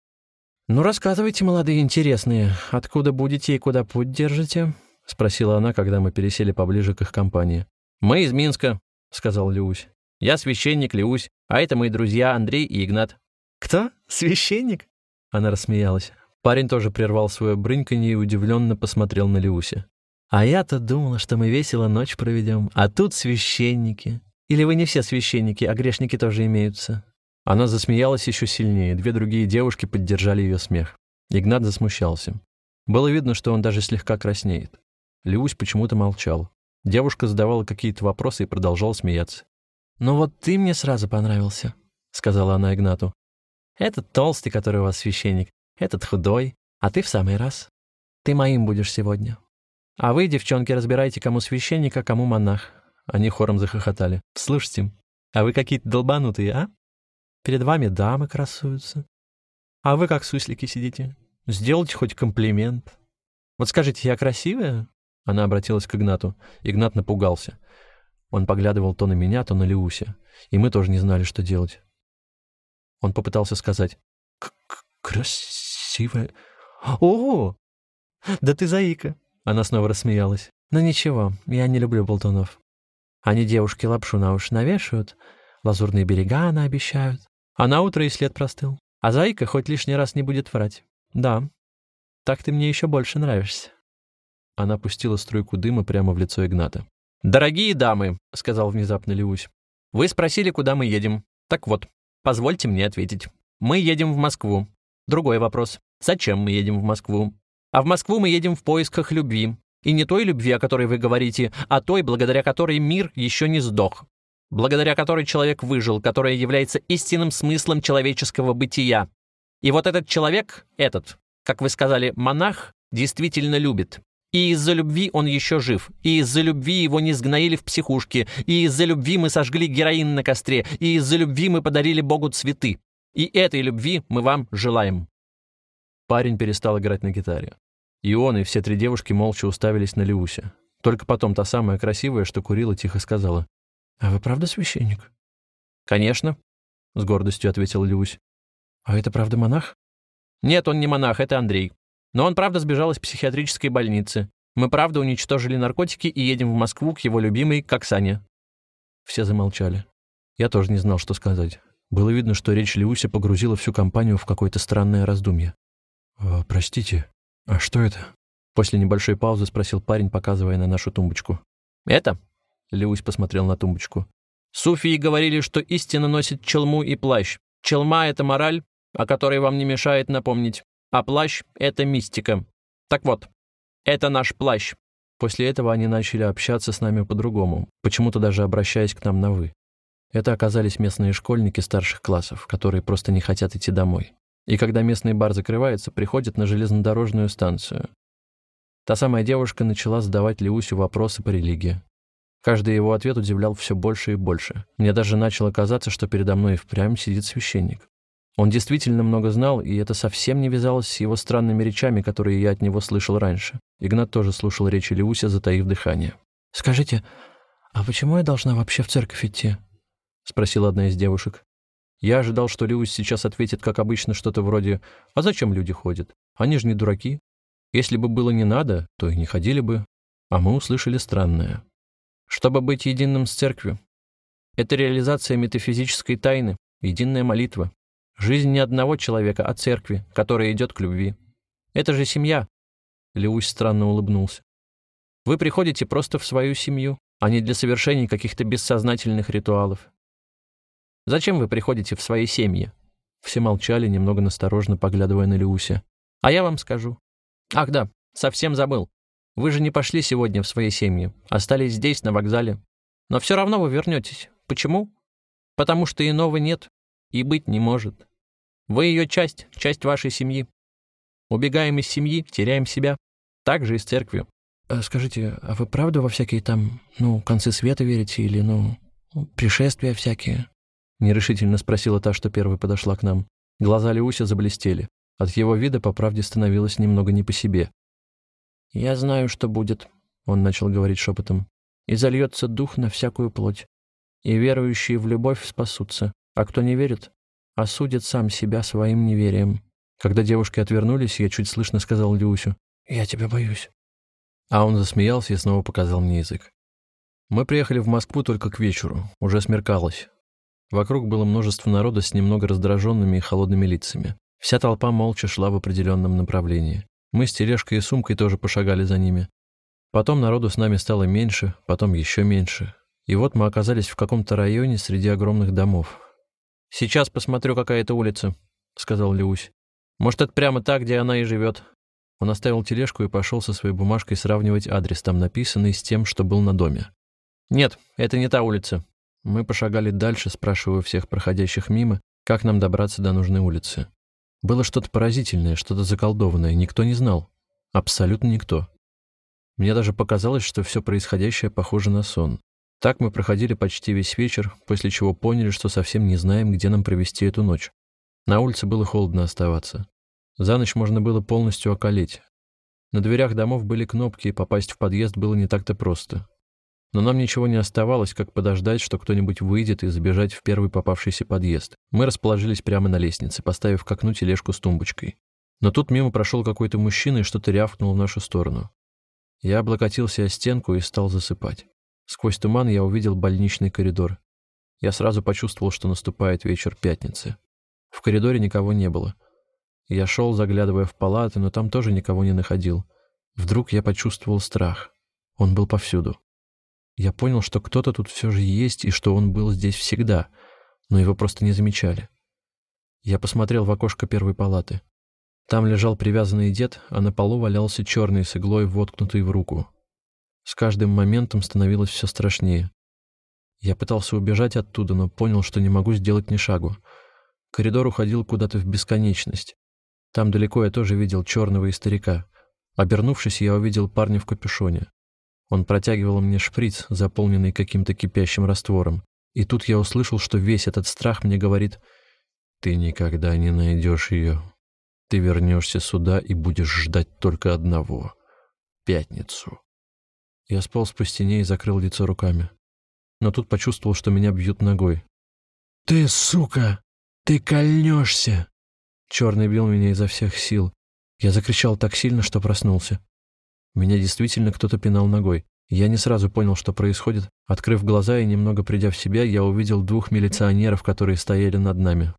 «Ну, рассказывайте, молодые интересные, откуда будете и куда путь держите?» — спросила она, когда мы пересели поближе к их компании. «Мы из Минска», — сказал Люсь. «Я священник Люсь, а это мои друзья Андрей и Игнат». «Кто? Священник?» Она рассмеялась. Парень тоже прервал свое брынканье и удивленно посмотрел на Люся. «А я-то думала, что мы весело ночь проведем, а тут священники. Или вы не все священники, а грешники тоже имеются?» Она засмеялась еще сильнее, две другие девушки поддержали ее смех. Игнат засмущался. Было видно, что он даже слегка краснеет. Люсь почему-то молчал. Девушка задавала какие-то вопросы и продолжала смеяться. «Ну вот ты мне сразу понравился», — сказала она Игнату. «Этот толстый, который у вас священник, этот худой, а ты в самый раз. Ты моим будешь сегодня. А вы, девчонки, разбирайте, кому священник, а кому монах». Они хором захохотали. «Слушайте, а вы какие-то долбанутые, а? Перед вами дамы красуются. А вы как суслики сидите. Сделайте хоть комплимент. Вот скажите, я красивая? Она обратилась к Игнату. Игнат напугался. Он поглядывал то на меня, то на Леуся. И мы тоже не знали, что делать. Он попытался сказать. «Красивая... О, да ты заика!» Она снова рассмеялась. «Но ничего, я не люблю болтунов. Они девушки лапшу на уши навешивают, лазурные берега она обещают, а на утро и след простыл. А заика хоть лишний раз не будет врать. Да, так ты мне еще больше нравишься». Она пустила струйку дыма прямо в лицо Игната. «Дорогие дамы», — сказал внезапно Леусь, — «вы спросили, куда мы едем. Так вот, позвольте мне ответить. Мы едем в Москву. Другой вопрос. Зачем мы едем в Москву? А в Москву мы едем в поисках любви. И не той любви, о которой вы говорите, а той, благодаря которой мир еще не сдох. Благодаря которой человек выжил, которая является истинным смыслом человеческого бытия. И вот этот человек, этот, как вы сказали, монах, действительно любит. И из-за любви он еще жив, и из-за любви его не сгноили в психушке, и из-за любви мы сожгли героин на костре, и из-за любви мы подарили Богу цветы. И этой любви мы вам желаем». Парень перестал играть на гитаре. И он, и все три девушки молча уставились на Леуся. Только потом та самая красивая, что курила, тихо сказала. «А вы правда священник?» «Конечно», — с гордостью ответил Люсь. «А это правда монах?» «Нет, он не монах, это Андрей. Но он правда сбежал из психиатрической больницы. Мы правда уничтожили наркотики и едем в Москву к его любимой, к Оксане». Все замолчали. Я тоже не знал, что сказать. Было видно, что речь Леуся погрузила всю компанию в какое-то странное раздумье. «Э, «Простите, а что это?» После небольшой паузы спросил парень, показывая на нашу тумбочку. «Это?» — Леусь посмотрел на тумбочку. «Суфии говорили, что истина носит челму и плащ. Челма — это мораль, о которой вам не мешает напомнить, а плащ — это мистика. Так вот, это наш плащ». После этого они начали общаться с нами по-другому, почему-то даже обращаясь к нам на «вы». Это оказались местные школьники старших классов, которые просто не хотят идти домой. И когда местный бар закрывается, приходят на железнодорожную станцию. Та самая девушка начала задавать Леусю вопросы по религии. Каждый его ответ удивлял все больше и больше. Мне даже начало казаться, что передо мной впрямь сидит священник. Он действительно много знал, и это совсем не вязалось с его странными речами, которые я от него слышал раньше. Игнат тоже слушал речи Леуся, затаив дыхание. «Скажите, а почему я должна вообще в церковь идти?» — спросила одна из девушек. Я ожидал, что Леус сейчас ответит, как обычно, что-то вроде «А зачем люди ходят? Они же не дураки. Если бы было не надо, то и не ходили бы». А мы услышали странное. «Чтобы быть единым с церковью. Это реализация метафизической тайны, единая молитва. Жизнь не одного человека, а церкви, которая идет к любви. Это же семья». Леусь странно улыбнулся. «Вы приходите просто в свою семью, а не для совершения каких-то бессознательных ритуалов. Зачем вы приходите в свои семьи?» Все молчали, немного насторожно поглядывая на Люся. «А я вам скажу. Ах да, совсем забыл. Вы же не пошли сегодня в свои семьи, остались здесь, на вокзале. Но все равно вы вернетесь. Почему? Потому что иного нет и быть не может. Вы ее часть, часть вашей семьи. Убегаем из семьи, теряем себя. Так же и с церковью. А скажите, а вы правда во всякие там, ну, концы света верите или, ну, пришествия всякие? Нерешительно спросила та, что первой подошла к нам. Глаза Леуся заблестели. От его вида, по правде, становилось немного не по себе. «Я знаю, что будет», — он начал говорить шепотом. «И зальется дух на всякую плоть. И верующие в любовь спасутся, а кто не верит, осудит сам себя своим неверием». Когда девушки отвернулись, я чуть слышно сказал Люсю. «Я тебя боюсь». А он засмеялся и снова показал мне язык. Мы приехали в Москву только к вечеру. Уже смеркалось. Вокруг было множество народа с немного раздраженными и холодными лицами. Вся толпа молча шла в определенном направлении. Мы с тележкой и сумкой тоже пошагали за ними. Потом народу с нами стало меньше, потом еще меньше. И вот мы оказались в каком-то районе среди огромных домов. «Сейчас посмотрю, какая это улица», — сказал Леусь. «Может, это прямо так, где она и живет». Он оставил тележку и пошел со своей бумажкой сравнивать адрес, там написанный, с тем, что был на доме. «Нет, это не та улица. Мы пошагали дальше, спрашивая всех проходящих мимо, как нам добраться до нужной улицы. Было что-то поразительное, что-то заколдованное, никто не знал. Абсолютно никто. Мне даже показалось, что все происходящее похоже на сон. Так мы проходили почти весь вечер, после чего поняли, что совсем не знаем, где нам провести эту ночь. На улице было холодно оставаться. За ночь можно было полностью околеть. На дверях домов были кнопки, и попасть в подъезд было не так-то просто. Но нам ничего не оставалось, как подождать, что кто-нибудь выйдет и забежать в первый попавшийся подъезд. Мы расположились прямо на лестнице, поставив к окну тележку с тумбочкой. Но тут мимо прошел какой-то мужчина и что-то рявкнул в нашу сторону. Я облокотился о стенку и стал засыпать. Сквозь туман я увидел больничный коридор. Я сразу почувствовал, что наступает вечер пятницы. В коридоре никого не было. Я шел, заглядывая в палаты, но там тоже никого не находил. Вдруг я почувствовал страх. Он был повсюду. Я понял, что кто-то тут все же есть и что он был здесь всегда, но его просто не замечали. Я посмотрел в окошко первой палаты. Там лежал привязанный дед, а на полу валялся черный с иглой, воткнутый в руку. С каждым моментом становилось все страшнее. Я пытался убежать оттуда, но понял, что не могу сделать ни шагу. Коридор уходил куда-то в бесконечность. Там далеко я тоже видел черного и старика. Обернувшись, я увидел парня в капюшоне. Он протягивал мне шприц, заполненный каким-то кипящим раствором. И тут я услышал, что весь этот страх мне говорит «Ты никогда не найдешь ее. Ты вернешься сюда и будешь ждать только одного — пятницу». Я сполз по стене и закрыл лицо руками. Но тут почувствовал, что меня бьют ногой. «Ты, сука! Ты кольнешься!» Черный бил меня изо всех сил. Я закричал так сильно, что проснулся. Меня действительно кто-то пинал ногой. Я не сразу понял, что происходит. Открыв глаза и немного придя в себя, я увидел двух милиционеров, которые стояли над нами.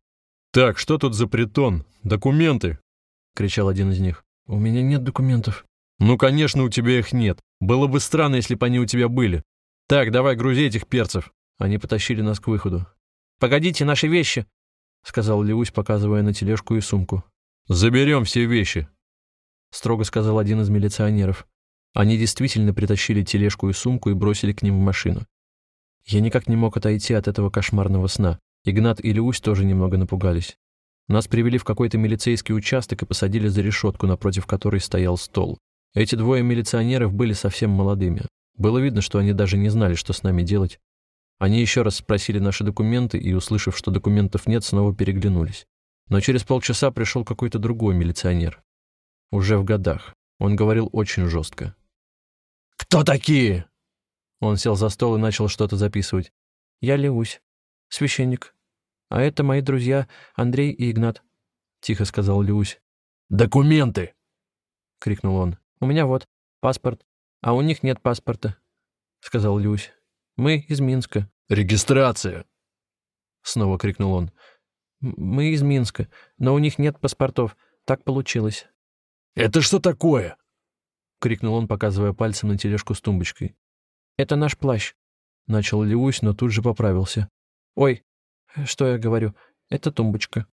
«Так, что тут за притон? Документы!» — кричал один из них. «У меня нет документов». «Ну, конечно, у тебя их нет. Было бы странно, если бы они у тебя были. Так, давай, грузи этих перцев». Они потащили нас к выходу. «Погодите, наши вещи!» — сказал Леусь, показывая на тележку и сумку. «Заберем все вещи», — строго сказал один из милиционеров. Они действительно притащили тележку и сумку и бросили к ним в машину. Я никак не мог отойти от этого кошмарного сна. Игнат и Люсь тоже немного напугались. Нас привели в какой-то милицейский участок и посадили за решетку, напротив которой стоял стол. Эти двое милиционеров были совсем молодыми. Было видно, что они даже не знали, что с нами делать. Они еще раз спросили наши документы и, услышав, что документов нет, снова переглянулись. Но через полчаса пришел какой-то другой милиционер. Уже в годах. Он говорил очень жестко. «Кто такие?» Он сел за стол и начал что-то записывать. «Я Леусь, священник. А это мои друзья Андрей и Игнат», — тихо сказал Леусь. «Документы!» — крикнул он. «У меня вот паспорт, а у них нет паспорта», — сказал Люсь. «Мы из Минска». «Регистрация!» — снова крикнул он. Мы из Минска, но у них нет паспортов. Так получилось. «Это что такое?» — крикнул он, показывая пальцем на тележку с тумбочкой. «Это наш плащ», — начал Леусь, но тут же поправился. «Ой, что я говорю, это тумбочка».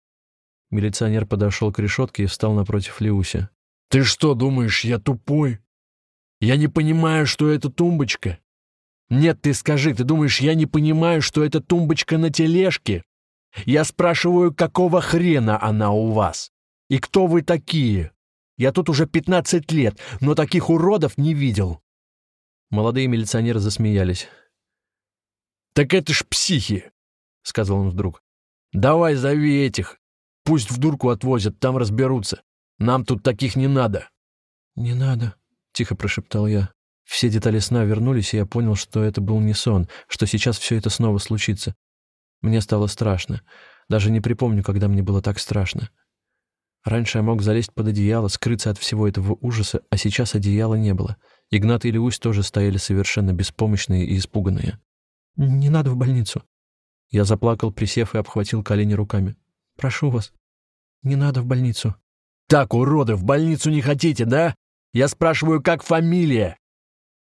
Милиционер подошел к решетке и встал напротив Леуся. «Ты что, думаешь, я тупой? Я не понимаю, что это тумбочка. Нет, ты скажи, ты думаешь, я не понимаю, что это тумбочка на тележке? Я спрашиваю, какого хрена она у вас? И кто вы такие? Я тут уже 15 лет, но таких уродов не видел». Молодые милиционеры засмеялись. «Так это ж психи!» — сказал он вдруг. «Давай зови этих. Пусть в дурку отвозят, там разберутся. Нам тут таких не надо». «Не надо», — тихо прошептал я. Все детали сна вернулись, и я понял, что это был не сон, что сейчас все это снова случится. Мне стало страшно. Даже не припомню, когда мне было так страшно. Раньше я мог залезть под одеяло, скрыться от всего этого ужаса, а сейчас одеяла не было. Игнат и Леусь тоже стояли совершенно беспомощные и испуганные. «Не надо в больницу». Я заплакал, присев и обхватил колени руками. «Прошу вас, не надо в больницу». «Так, уроды, в больницу не хотите, да? Я спрашиваю, как фамилия?»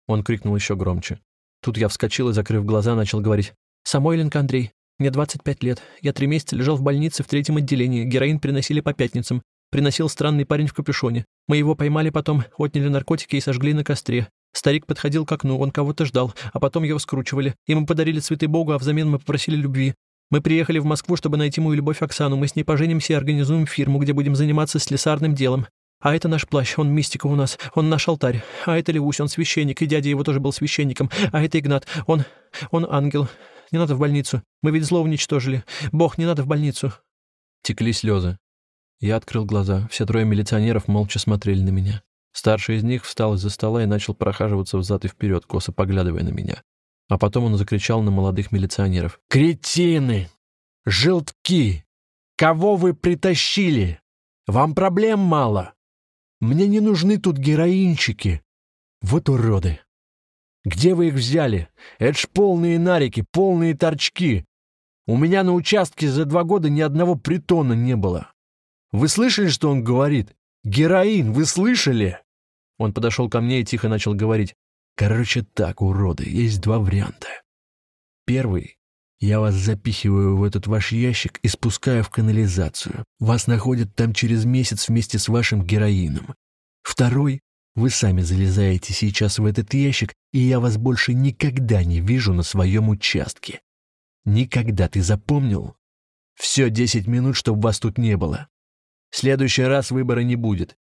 Он крикнул еще громче. Тут я вскочил и, закрыв глаза, начал говорить. «Самойленко Андрей, мне 25 лет. Я три месяца лежал в больнице в третьем отделении. Героин приносили по пятницам. Приносил странный парень в капюшоне. Мы его поймали потом, отняли наркотики и сожгли на костре. Старик подходил к окну, он кого-то ждал, а потом его скручивали. Ему подарили цветы Богу, а взамен мы попросили любви. Мы приехали в Москву, чтобы найти мою любовь Оксану. Мы с ней поженимся и организуем фирму, где будем заниматься слесарным делом. А это наш плащ, он мистика у нас, он наш алтарь. А это Левусь, он священник, и дядя его тоже был священником. А это Игнат, он... он ангел. Не надо в больницу. Мы ведь зло уничтожили. Бог, не надо в больницу». Текли слезы. Я открыл глаза. Все трое милиционеров молча смотрели на меня. Старший из них встал из-за стола и начал прохаживаться взад и вперед, косо поглядывая на меня. А потом он закричал на молодых милиционеров. «Кретины! Желтки! Кого вы притащили? Вам проблем мало? Мне не нужны тут героинчики. Вот уроды!» Где вы их взяли? Это ж полные нарики, полные торчки. У меня на участке за два года ни одного притона не было. Вы слышали, что он говорит? Героин, вы слышали?» Он подошел ко мне и тихо начал говорить. «Короче так, уроды, есть два варианта. Первый Я вас запихиваю в этот ваш ящик и спускаю в канализацию. Вас находят там через месяц вместе с вашим героином. Второй вы сами залезаете сейчас в этот ящик, и я вас больше никогда не вижу на своем участке. Никогда ты запомнил? Все десять минут, чтобы вас тут не было. Следующий раз выбора не будет.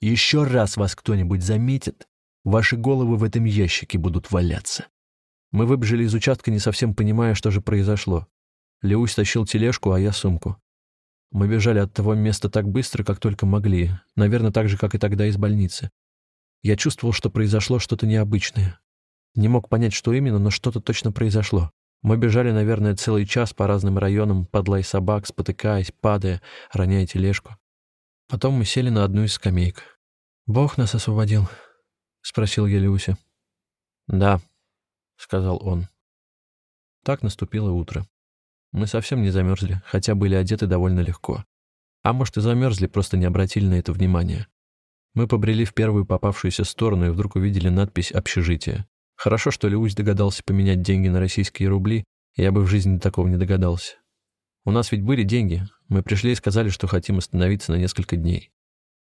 Еще раз вас кто-нибудь заметит, ваши головы в этом ящике будут валяться. Мы выбежали из участка, не совсем понимая, что же произошло. Леусь тащил тележку, а я сумку. Мы бежали от того места так быстро, как только могли, наверное, так же, как и тогда из больницы. Я чувствовал, что произошло что-то необычное. Не мог понять, что именно, но что-то точно произошло. Мы бежали, наверное, целый час по разным районам, под лай собак, спотыкаясь, падая, роняя тележку. Потом мы сели на одну из скамеек. «Бог нас освободил?» — спросил я Люся. «Да», — сказал он. Так наступило утро. Мы совсем не замерзли, хотя были одеты довольно легко. А может, и замерзли, просто не обратили на это внимания. Мы побрели в первую попавшуюся сторону и вдруг увидели надпись «Общежитие». Хорошо, что Люсь догадался поменять деньги на российские рубли, я бы в жизни такого не догадался. У нас ведь были деньги. Мы пришли и сказали, что хотим остановиться на несколько дней.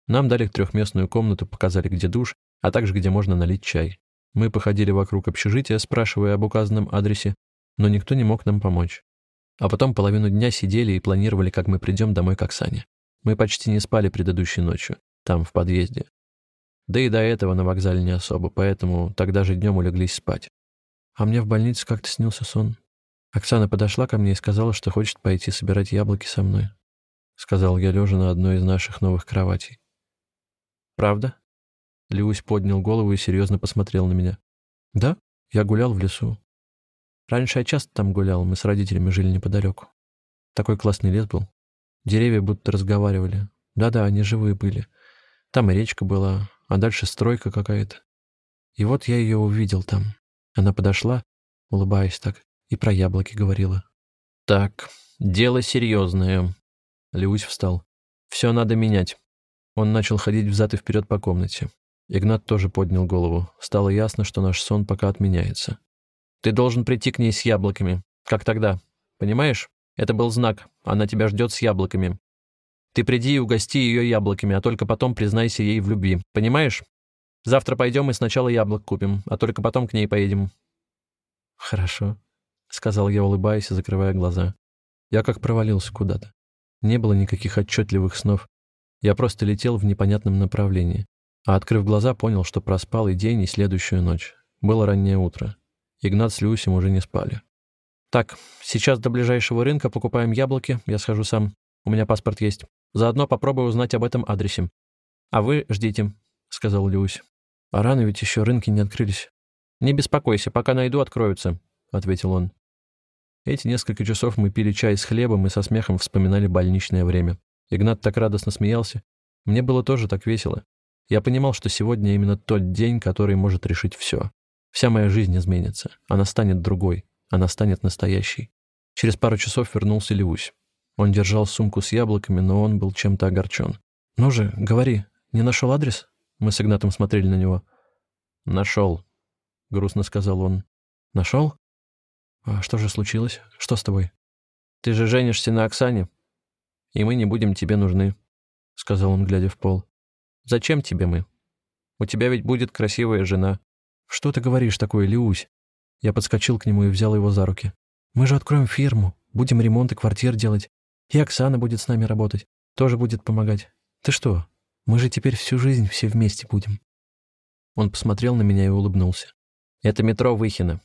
Нам дали трехместную комнату, показали, где душ, а также где можно налить чай. Мы походили вокруг общежития, спрашивая об указанном адресе, но никто не мог нам помочь. А потом половину дня сидели и планировали, как мы придем домой к Оксане. Мы почти не спали предыдущей ночью, там, в подъезде. Да и до этого на вокзале не особо, поэтому тогда же днем улеглись спать. А мне в больнице как-то снился сон. Оксана подошла ко мне и сказала, что хочет пойти собирать яблоки со мной. Сказал я, лежа на одной из наших новых кроватей. «Правда?» Льюис поднял голову и серьезно посмотрел на меня. «Да, я гулял в лесу. Раньше я часто там гулял, мы с родителями жили неподалеку. Такой классный лес был. Деревья будто разговаривали. Да-да, они живые были. Там и речка была, а дальше стройка какая-то. И вот я ее увидел там. Она подошла, улыбаясь так, и про яблоки говорила. «Так, дело серьезное». Леусь встал. «Все надо менять». Он начал ходить взад и вперед по комнате. Игнат тоже поднял голову. Стало ясно, что наш сон пока отменяется. «Ты должен прийти к ней с яблоками, как тогда. Понимаешь? Это был знак. Она тебя ждет с яблоками. Ты приди и угости ее яблоками, а только потом признайся ей в любви. Понимаешь? Завтра пойдем и сначала яблок купим, а только потом к ней поедем». «Хорошо», — сказал я, улыбаясь и закрывая глаза. Я как провалился куда-то. Не было никаких отчетливых снов. Я просто летел в непонятном направлении. А открыв глаза, понял, что проспал и день, и следующую ночь. Было раннее утро. Игнат с Люсем уже не спали. «Так, сейчас до ближайшего рынка покупаем яблоки, я схожу сам. У меня паспорт есть. Заодно попробую узнать об этом адресе. А вы ждите», — сказал Люсь. «А рано ведь еще рынки не открылись». «Не беспокойся, пока найду, откроются», — ответил он. Эти несколько часов мы пили чай с хлебом и со смехом вспоминали больничное время. Игнат так радостно смеялся. Мне было тоже так весело. Я понимал, что сегодня именно тот день, который может решить все. Вся моя жизнь изменится. Она станет другой. Она станет настоящей. Через пару часов вернулся Леусь. Он держал сумку с яблоками, но он был чем-то огорчен. «Ну же, говори, не нашел адрес?» Мы с Игнатом смотрели на него. «Нашел», — грустно сказал он. «Нашел? А что же случилось? Что с тобой?» «Ты же женишься на Оксане, и мы не будем тебе нужны», — сказал он, глядя в пол. «Зачем тебе мы? У тебя ведь будет красивая жена». «Что ты говоришь такое, Леусь?» Я подскочил к нему и взял его за руки. «Мы же откроем фирму, будем ремонт и квартир делать. И Оксана будет с нами работать, тоже будет помогать. Ты что, мы же теперь всю жизнь все вместе будем». Он посмотрел на меня и улыбнулся. «Это метро Выхино.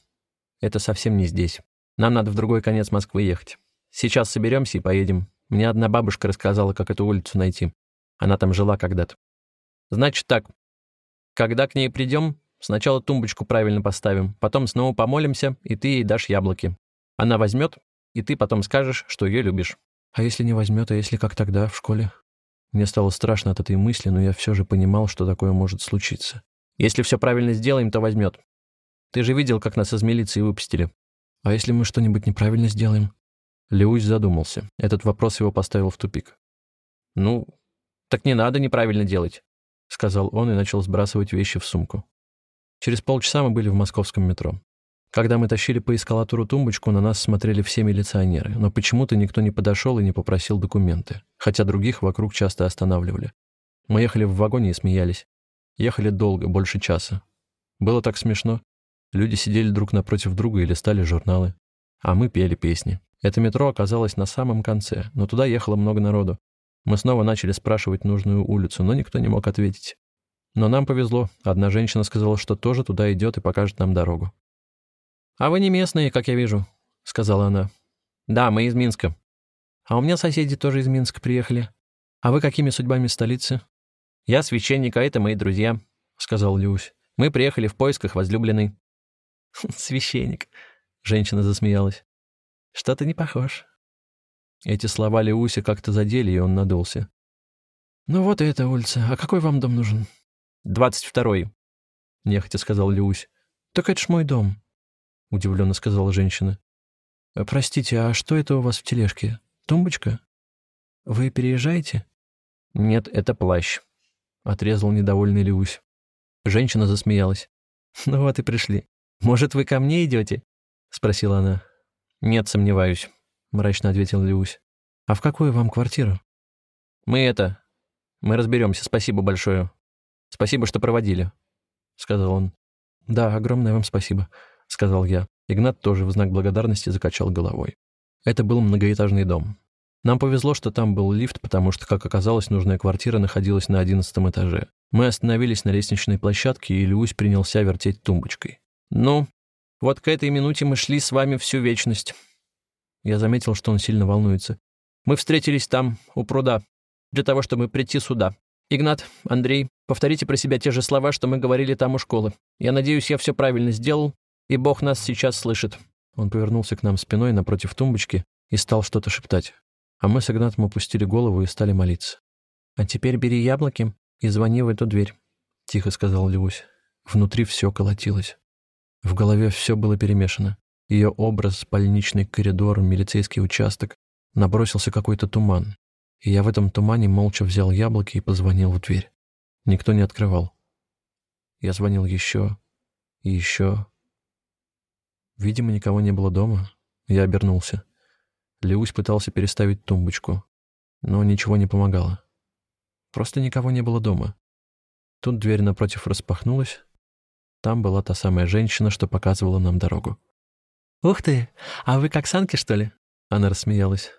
Это совсем не здесь. Нам надо в другой конец Москвы ехать. Сейчас соберемся и поедем. Мне одна бабушка рассказала, как эту улицу найти. Она там жила когда-то. Значит так, когда к ней придем, сначала тумбочку правильно поставим, потом снова помолимся, и ты ей дашь яблоки. Она возьмет, и ты потом скажешь, что ее любишь. А если не возьмет, а если как тогда, в школе? Мне стало страшно от этой мысли, но я все же понимал, что такое может случиться. Если все правильно сделаем, то возьмет. Ты же видел, как нас из милиции выпустили. А если мы что-нибудь неправильно сделаем? Леусь задумался. Этот вопрос его поставил в тупик. «Ну, так не надо неправильно делать», — сказал он и начал сбрасывать вещи в сумку. Через полчаса мы были в московском метро. Когда мы тащили по эскалатору тумбочку, на нас смотрели все милиционеры, но почему-то никто не подошел и не попросил документы, хотя других вокруг часто останавливали. Мы ехали в вагоне и смеялись. Ехали долго, больше часа. Было так смешно. Люди сидели друг напротив друга и листали журналы. А мы пели песни. Это метро оказалось на самом конце, но туда ехало много народу. Мы снова начали спрашивать нужную улицу, но никто не мог ответить. Но нам повезло. Одна женщина сказала, что тоже туда идет и покажет нам дорогу. «А вы не местные, как я вижу», — сказала она. «Да, мы из Минска. А у меня соседи тоже из Минска приехали. А вы какими судьбами в столице?» «Я священник, а это мои друзья», — сказал Люсь. «Мы приехали в поисках возлюбленной». «Священник», — женщина засмеялась. «Что-то не похож». Эти слова Леуся как-то задели, и он надулся. «Ну вот и эта улица. А какой вам дом нужен?» «Двадцать второй», — нехотя сказал Люсь. «Так это ж мой дом», — удивленно сказала женщина. «Э, «Простите, а что это у вас в тележке? Тумбочка? Вы переезжаете?» «Нет, это плащ», — отрезал недовольный Люсь. Женщина засмеялась. «Ну вот и пришли. Может, вы ко мне идете?» — спросила она. «Нет, сомневаюсь», — мрачно ответил Люсь. «А в какую вам квартиру?» «Мы это... Мы разберемся. Спасибо большое. Спасибо, что проводили», — сказал он. «Да, огромное вам спасибо», — сказал я. Игнат тоже в знак благодарности закачал головой. Это был многоэтажный дом. Нам повезло, что там был лифт, потому что, как оказалось, нужная квартира находилась на одиннадцатом этаже. Мы остановились на лестничной площадке, и Люсь принялся вертеть тумбочкой. «Ну, вот к этой минуте мы шли с вами всю вечность». Я заметил, что он сильно волнуется. «Мы встретились там, у пруда, для того, чтобы прийти сюда. Игнат, Андрей, повторите про себя те же слова, что мы говорили там у школы. Я надеюсь, я все правильно сделал, и Бог нас сейчас слышит». Он повернулся к нам спиной напротив тумбочки и стал что-то шептать. А мы с Игнатом опустили голову и стали молиться. «А теперь бери яблоки и звони в эту дверь», — тихо сказал Люсь. Внутри все колотилось. В голове все было перемешано. Ее образ, больничный коридор, милицейский участок. Набросился какой-то туман. И я в этом тумане молча взял яблоки и позвонил в дверь. Никто не открывал. Я звонил еще и еще. Видимо, никого не было дома. Я обернулся. Леусь пытался переставить тумбочку, но ничего не помогало. Просто никого не было дома. Тут дверь напротив распахнулась. Там была та самая женщина, что показывала нам дорогу. «Ух ты! А вы как санки, что ли?» Она рассмеялась.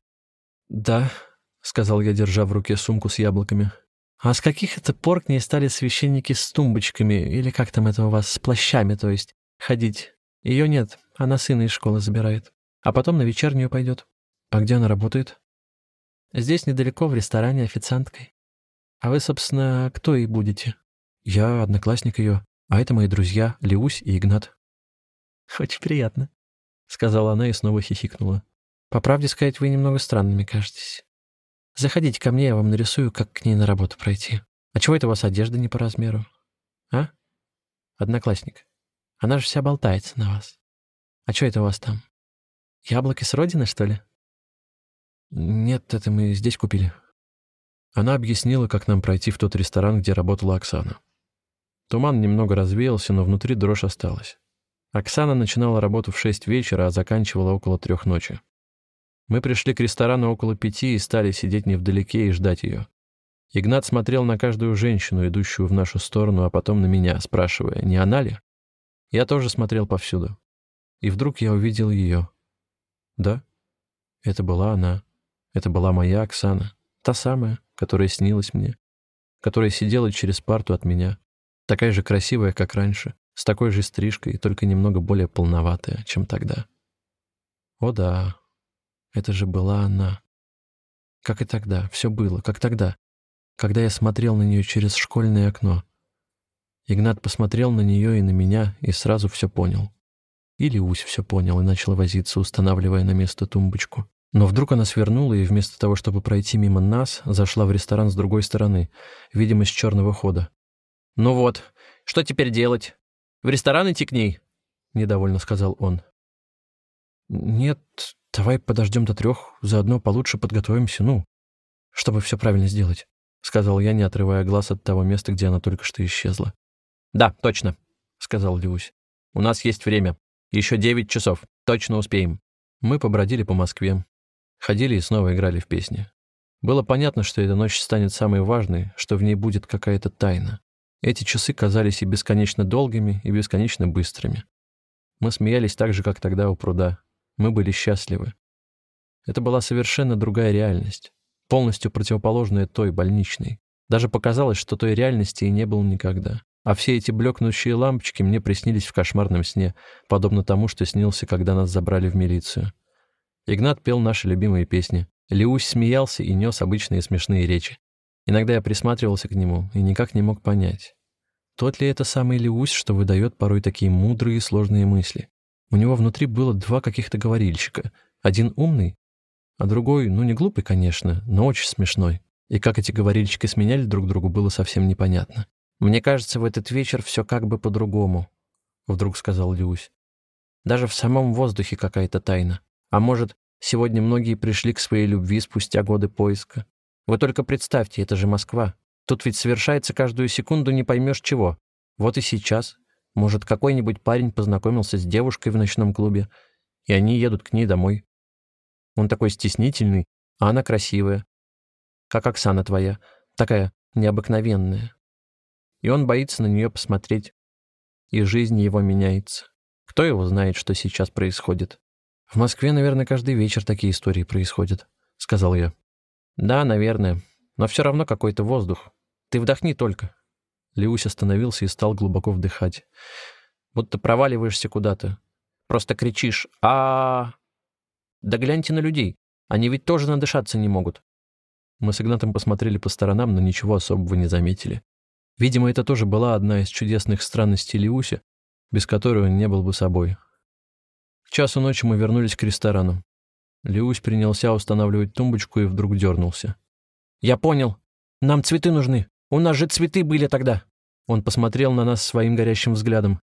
«Да», — сказал я, держа в руке сумку с яблоками. «А с каких это пор к ней стали священники с тумбочками, или как там это у вас, с плащами, то есть, ходить? Ее нет, она сына из школы забирает. А потом на вечернюю пойдет. А где она работает? Здесь недалеко, в ресторане, официанткой. А вы, собственно, кто и будете? Я одноклассник ее, а это мои друзья Леусь и Игнат. Очень приятно, сказала она и снова хихикнула. По правде сказать, вы немного странными кажетесь. Заходите ко мне, я вам нарисую, как к ней на работу пройти. А чего это у вас одежда не по размеру? А? Одноклассник. Она же вся болтается на вас. А что это у вас там? Яблоки с родины, что ли? Нет, это мы здесь купили. Она объяснила, как нам пройти в тот ресторан, где работала Оксана. Туман немного развеялся, но внутри дрожь осталась. Оксана начинала работу в шесть вечера, а заканчивала около трех ночи. Мы пришли к ресторану около пяти и стали сидеть невдалеке и ждать ее. Игнат смотрел на каждую женщину, идущую в нашу сторону, а потом на меня, спрашивая, не она ли? Я тоже смотрел повсюду. И вдруг я увидел ее. Да, это была она. Это была моя Оксана. Та самая, которая снилась мне. Которая сидела через парту от меня. Такая же красивая, как раньше. С такой же стрижкой, только немного более полноватая, чем тогда. О да, это же была она. Как и тогда, все было, как тогда, когда я смотрел на нее через школьное окно. Игнат посмотрел на нее и на меня и сразу все понял. Или Усь все понял и начал возиться, устанавливая на место тумбочку. Но вдруг она свернула и вместо того, чтобы пройти мимо нас, зашла в ресторан с другой стороны, видимо, с черного хода. «Ну вот, что теперь делать? В ресторан идти к ней?» — недовольно сказал он. «Нет, давай подождем до трех, заодно получше подготовимся, ну, чтобы все правильно сделать», — сказал я, не отрывая глаз от того места, где она только что исчезла. «Да, точно», — сказал Люсь. «У нас есть время. Еще девять часов. Точно успеем». Мы побродили по Москве. Ходили и снова играли в песни. Было понятно, что эта ночь станет самой важной, что в ней будет какая-то тайна. Эти часы казались и бесконечно долгими, и бесконечно быстрыми. Мы смеялись так же, как тогда у пруда. Мы были счастливы. Это была совершенно другая реальность, полностью противоположная той больничной. Даже показалось, что той реальности и не было никогда. А все эти блекнущие лампочки мне приснились в кошмарном сне, подобно тому, что снился, когда нас забрали в милицию. Игнат пел наши любимые песни. Леусь смеялся и нес обычные смешные речи. Иногда я присматривался к нему и никак не мог понять, тот ли это самый Леусь, что выдает порой такие мудрые и сложные мысли? У него внутри было два каких-то говорильщика. Один умный, а другой, ну не глупый, конечно, но очень смешной. И как эти говорильщики сменяли друг другу, было совсем непонятно. «Мне кажется, в этот вечер все как бы по-другому», — вдруг сказал Леусь. «Даже в самом воздухе какая-то тайна. А может, сегодня многие пришли к своей любви спустя годы поиска? Вы только представьте, это же Москва. Тут ведь совершается каждую секунду не поймешь чего. Вот и сейчас. Может, какой-нибудь парень познакомился с девушкой в ночном клубе, и они едут к ней домой. Он такой стеснительный, а она красивая. Как Оксана твоя, такая необыкновенная. И он боится на нее посмотреть. И жизнь его меняется. Кто его знает, что сейчас происходит? В Москве, наверное, каждый вечер такие истории происходят, сказал я. Да, наверное, но все равно какой-то воздух. Ты вдохни только». Леусь остановился и стал глубоко вдыхать. «Будто проваливаешься куда-то. Просто кричишь а, Да гляньте на людей. Они ведь тоже надышаться не могут». Мы с Игнатом посмотрели по сторонам, но ничего особого не заметили. Видимо, это тоже была одна из чудесных странностей Леуся, без которой он не был бы собой. К часу ночи мы вернулись к ресторану. Леусь принялся устанавливать тумбочку и вдруг дернулся. «Я понял. Нам цветы нужны. У нас же цветы были тогда». Он посмотрел на нас своим горящим взглядом.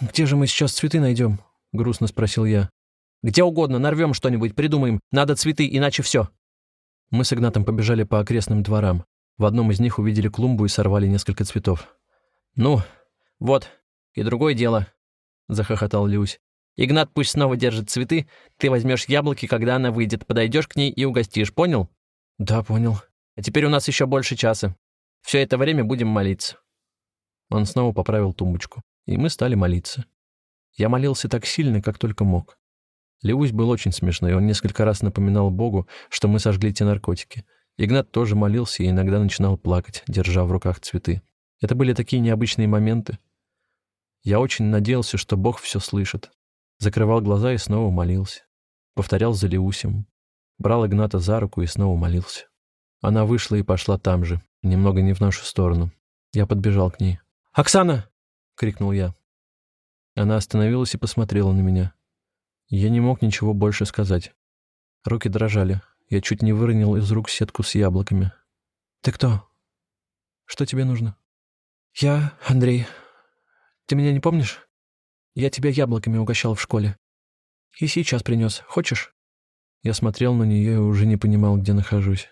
«Где же мы сейчас цветы найдем?» — грустно спросил я. «Где угодно, нарвем что-нибудь, придумаем. Надо цветы, иначе все». Мы с Игнатом побежали по окрестным дворам. В одном из них увидели клумбу и сорвали несколько цветов. «Ну, вот, и другое дело», — захохотал Люсь. «Игнат пусть снова держит цветы, ты возьмешь яблоки, когда она выйдет, подойдешь к ней и угостишь, понял?» «Да, понял. А теперь у нас еще больше часа. Все это время будем молиться». Он снова поправил тумбочку, и мы стали молиться. Я молился так сильно, как только мог. Леусь был очень смешной, он несколько раз напоминал Богу, что мы сожгли те наркотики. Игнат тоже молился и иногда начинал плакать, держа в руках цветы. Это были такие необычные моменты. Я очень надеялся, что Бог все слышит. Закрывал глаза и снова молился. Повторял за Леусем. Брал Игната за руку и снова молился. Она вышла и пошла там же, немного не в нашу сторону. Я подбежал к ней. «Оксана!» — крикнул я. Она остановилась и посмотрела на меня. Я не мог ничего больше сказать. Руки дрожали. Я чуть не выронил из рук сетку с яблоками. «Ты кто? Что тебе нужно?» «Я Андрей. Ты меня не помнишь? Я тебя яблоками угощал в школе. И сейчас принес. Хочешь?» Я смотрел на нее и уже не понимал, где нахожусь.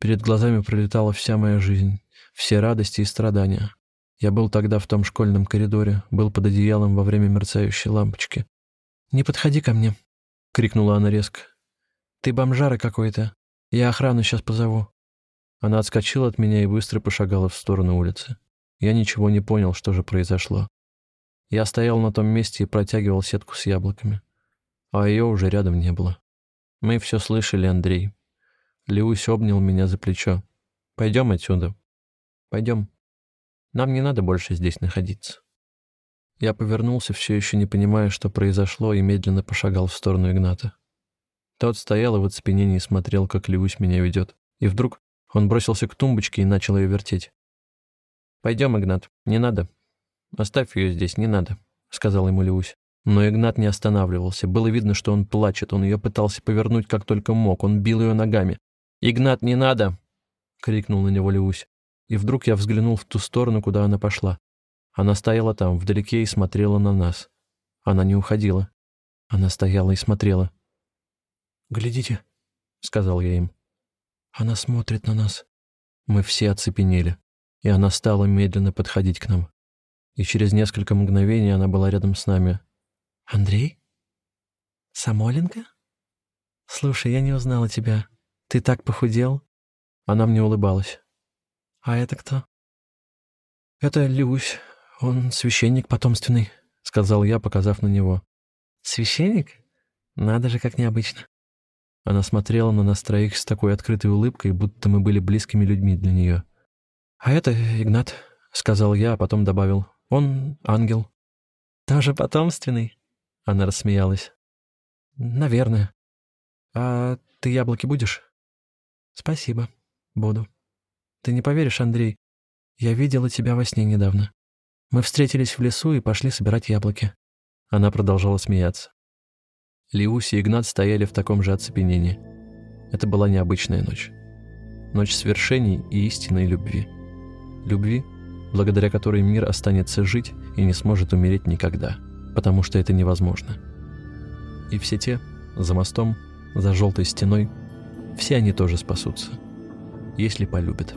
Перед глазами пролетала вся моя жизнь, все радости и страдания. Я был тогда в том школьном коридоре, был под одеялом во время мерцающей лампочки. «Не подходи ко мне!» — крикнула она резко. «Ты бомжара какой-то. Я охрану сейчас позову». Она отскочила от меня и быстро пошагала в сторону улицы. Я ничего не понял, что же произошло. Я стоял на том месте и протягивал сетку с яблоками. А ее уже рядом не было. Мы все слышали, Андрей. Леусь обнял меня за плечо. Пойдем отсюда. Пойдем. Нам не надо больше здесь находиться. Я повернулся, все еще не понимая, что произошло, и медленно пошагал в сторону Игната. Тот стоял и в оцепенении смотрел, как Леусь меня ведет. И вдруг он бросился к тумбочке и начал ее вертеть. «Пойдем, Игнат, не надо. Оставь ее здесь, не надо», — сказал ему Леусь. Но Игнат не останавливался. Было видно, что он плачет. Он ее пытался повернуть как только мог. Он бил ее ногами. «Игнат, не надо!» — крикнул на него Леусь. И вдруг я взглянул в ту сторону, куда она пошла. Она стояла там, вдалеке, и смотрела на нас. Она не уходила. Она стояла и смотрела. «Глядите», — сказал я им. «Она смотрит на нас». Мы все оцепенели, и она стала медленно подходить к нам. И через несколько мгновений она была рядом с нами, Андрей? Самоленко? Слушай, я не узнала тебя. Ты так похудел?» Она мне улыбалась. «А это кто?» «Это Люсь. Он священник потомственный», — сказал я, показав на него. «Священник? Надо же, как необычно». Она смотрела на нас троих с такой открытой улыбкой, будто мы были близкими людьми для нее. «А это Игнат», — сказал я, а потом добавил. «Он ангел». «Тоже потомственный?» Она рассмеялась. «Наверное. А ты яблоки будешь?» «Спасибо. Буду. Ты не поверишь, Андрей, я видела тебя во сне недавно. Мы встретились в лесу и пошли собирать яблоки». Она продолжала смеяться. Лиуси и Игнат стояли в таком же оцепенении. Это была необычная ночь. Ночь свершений и истинной любви. Любви, благодаря которой мир останется жить и не сможет умереть никогда, потому что это невозможно. И все те, за мостом, за желтой стеной, все они тоже спасутся, если полюбят.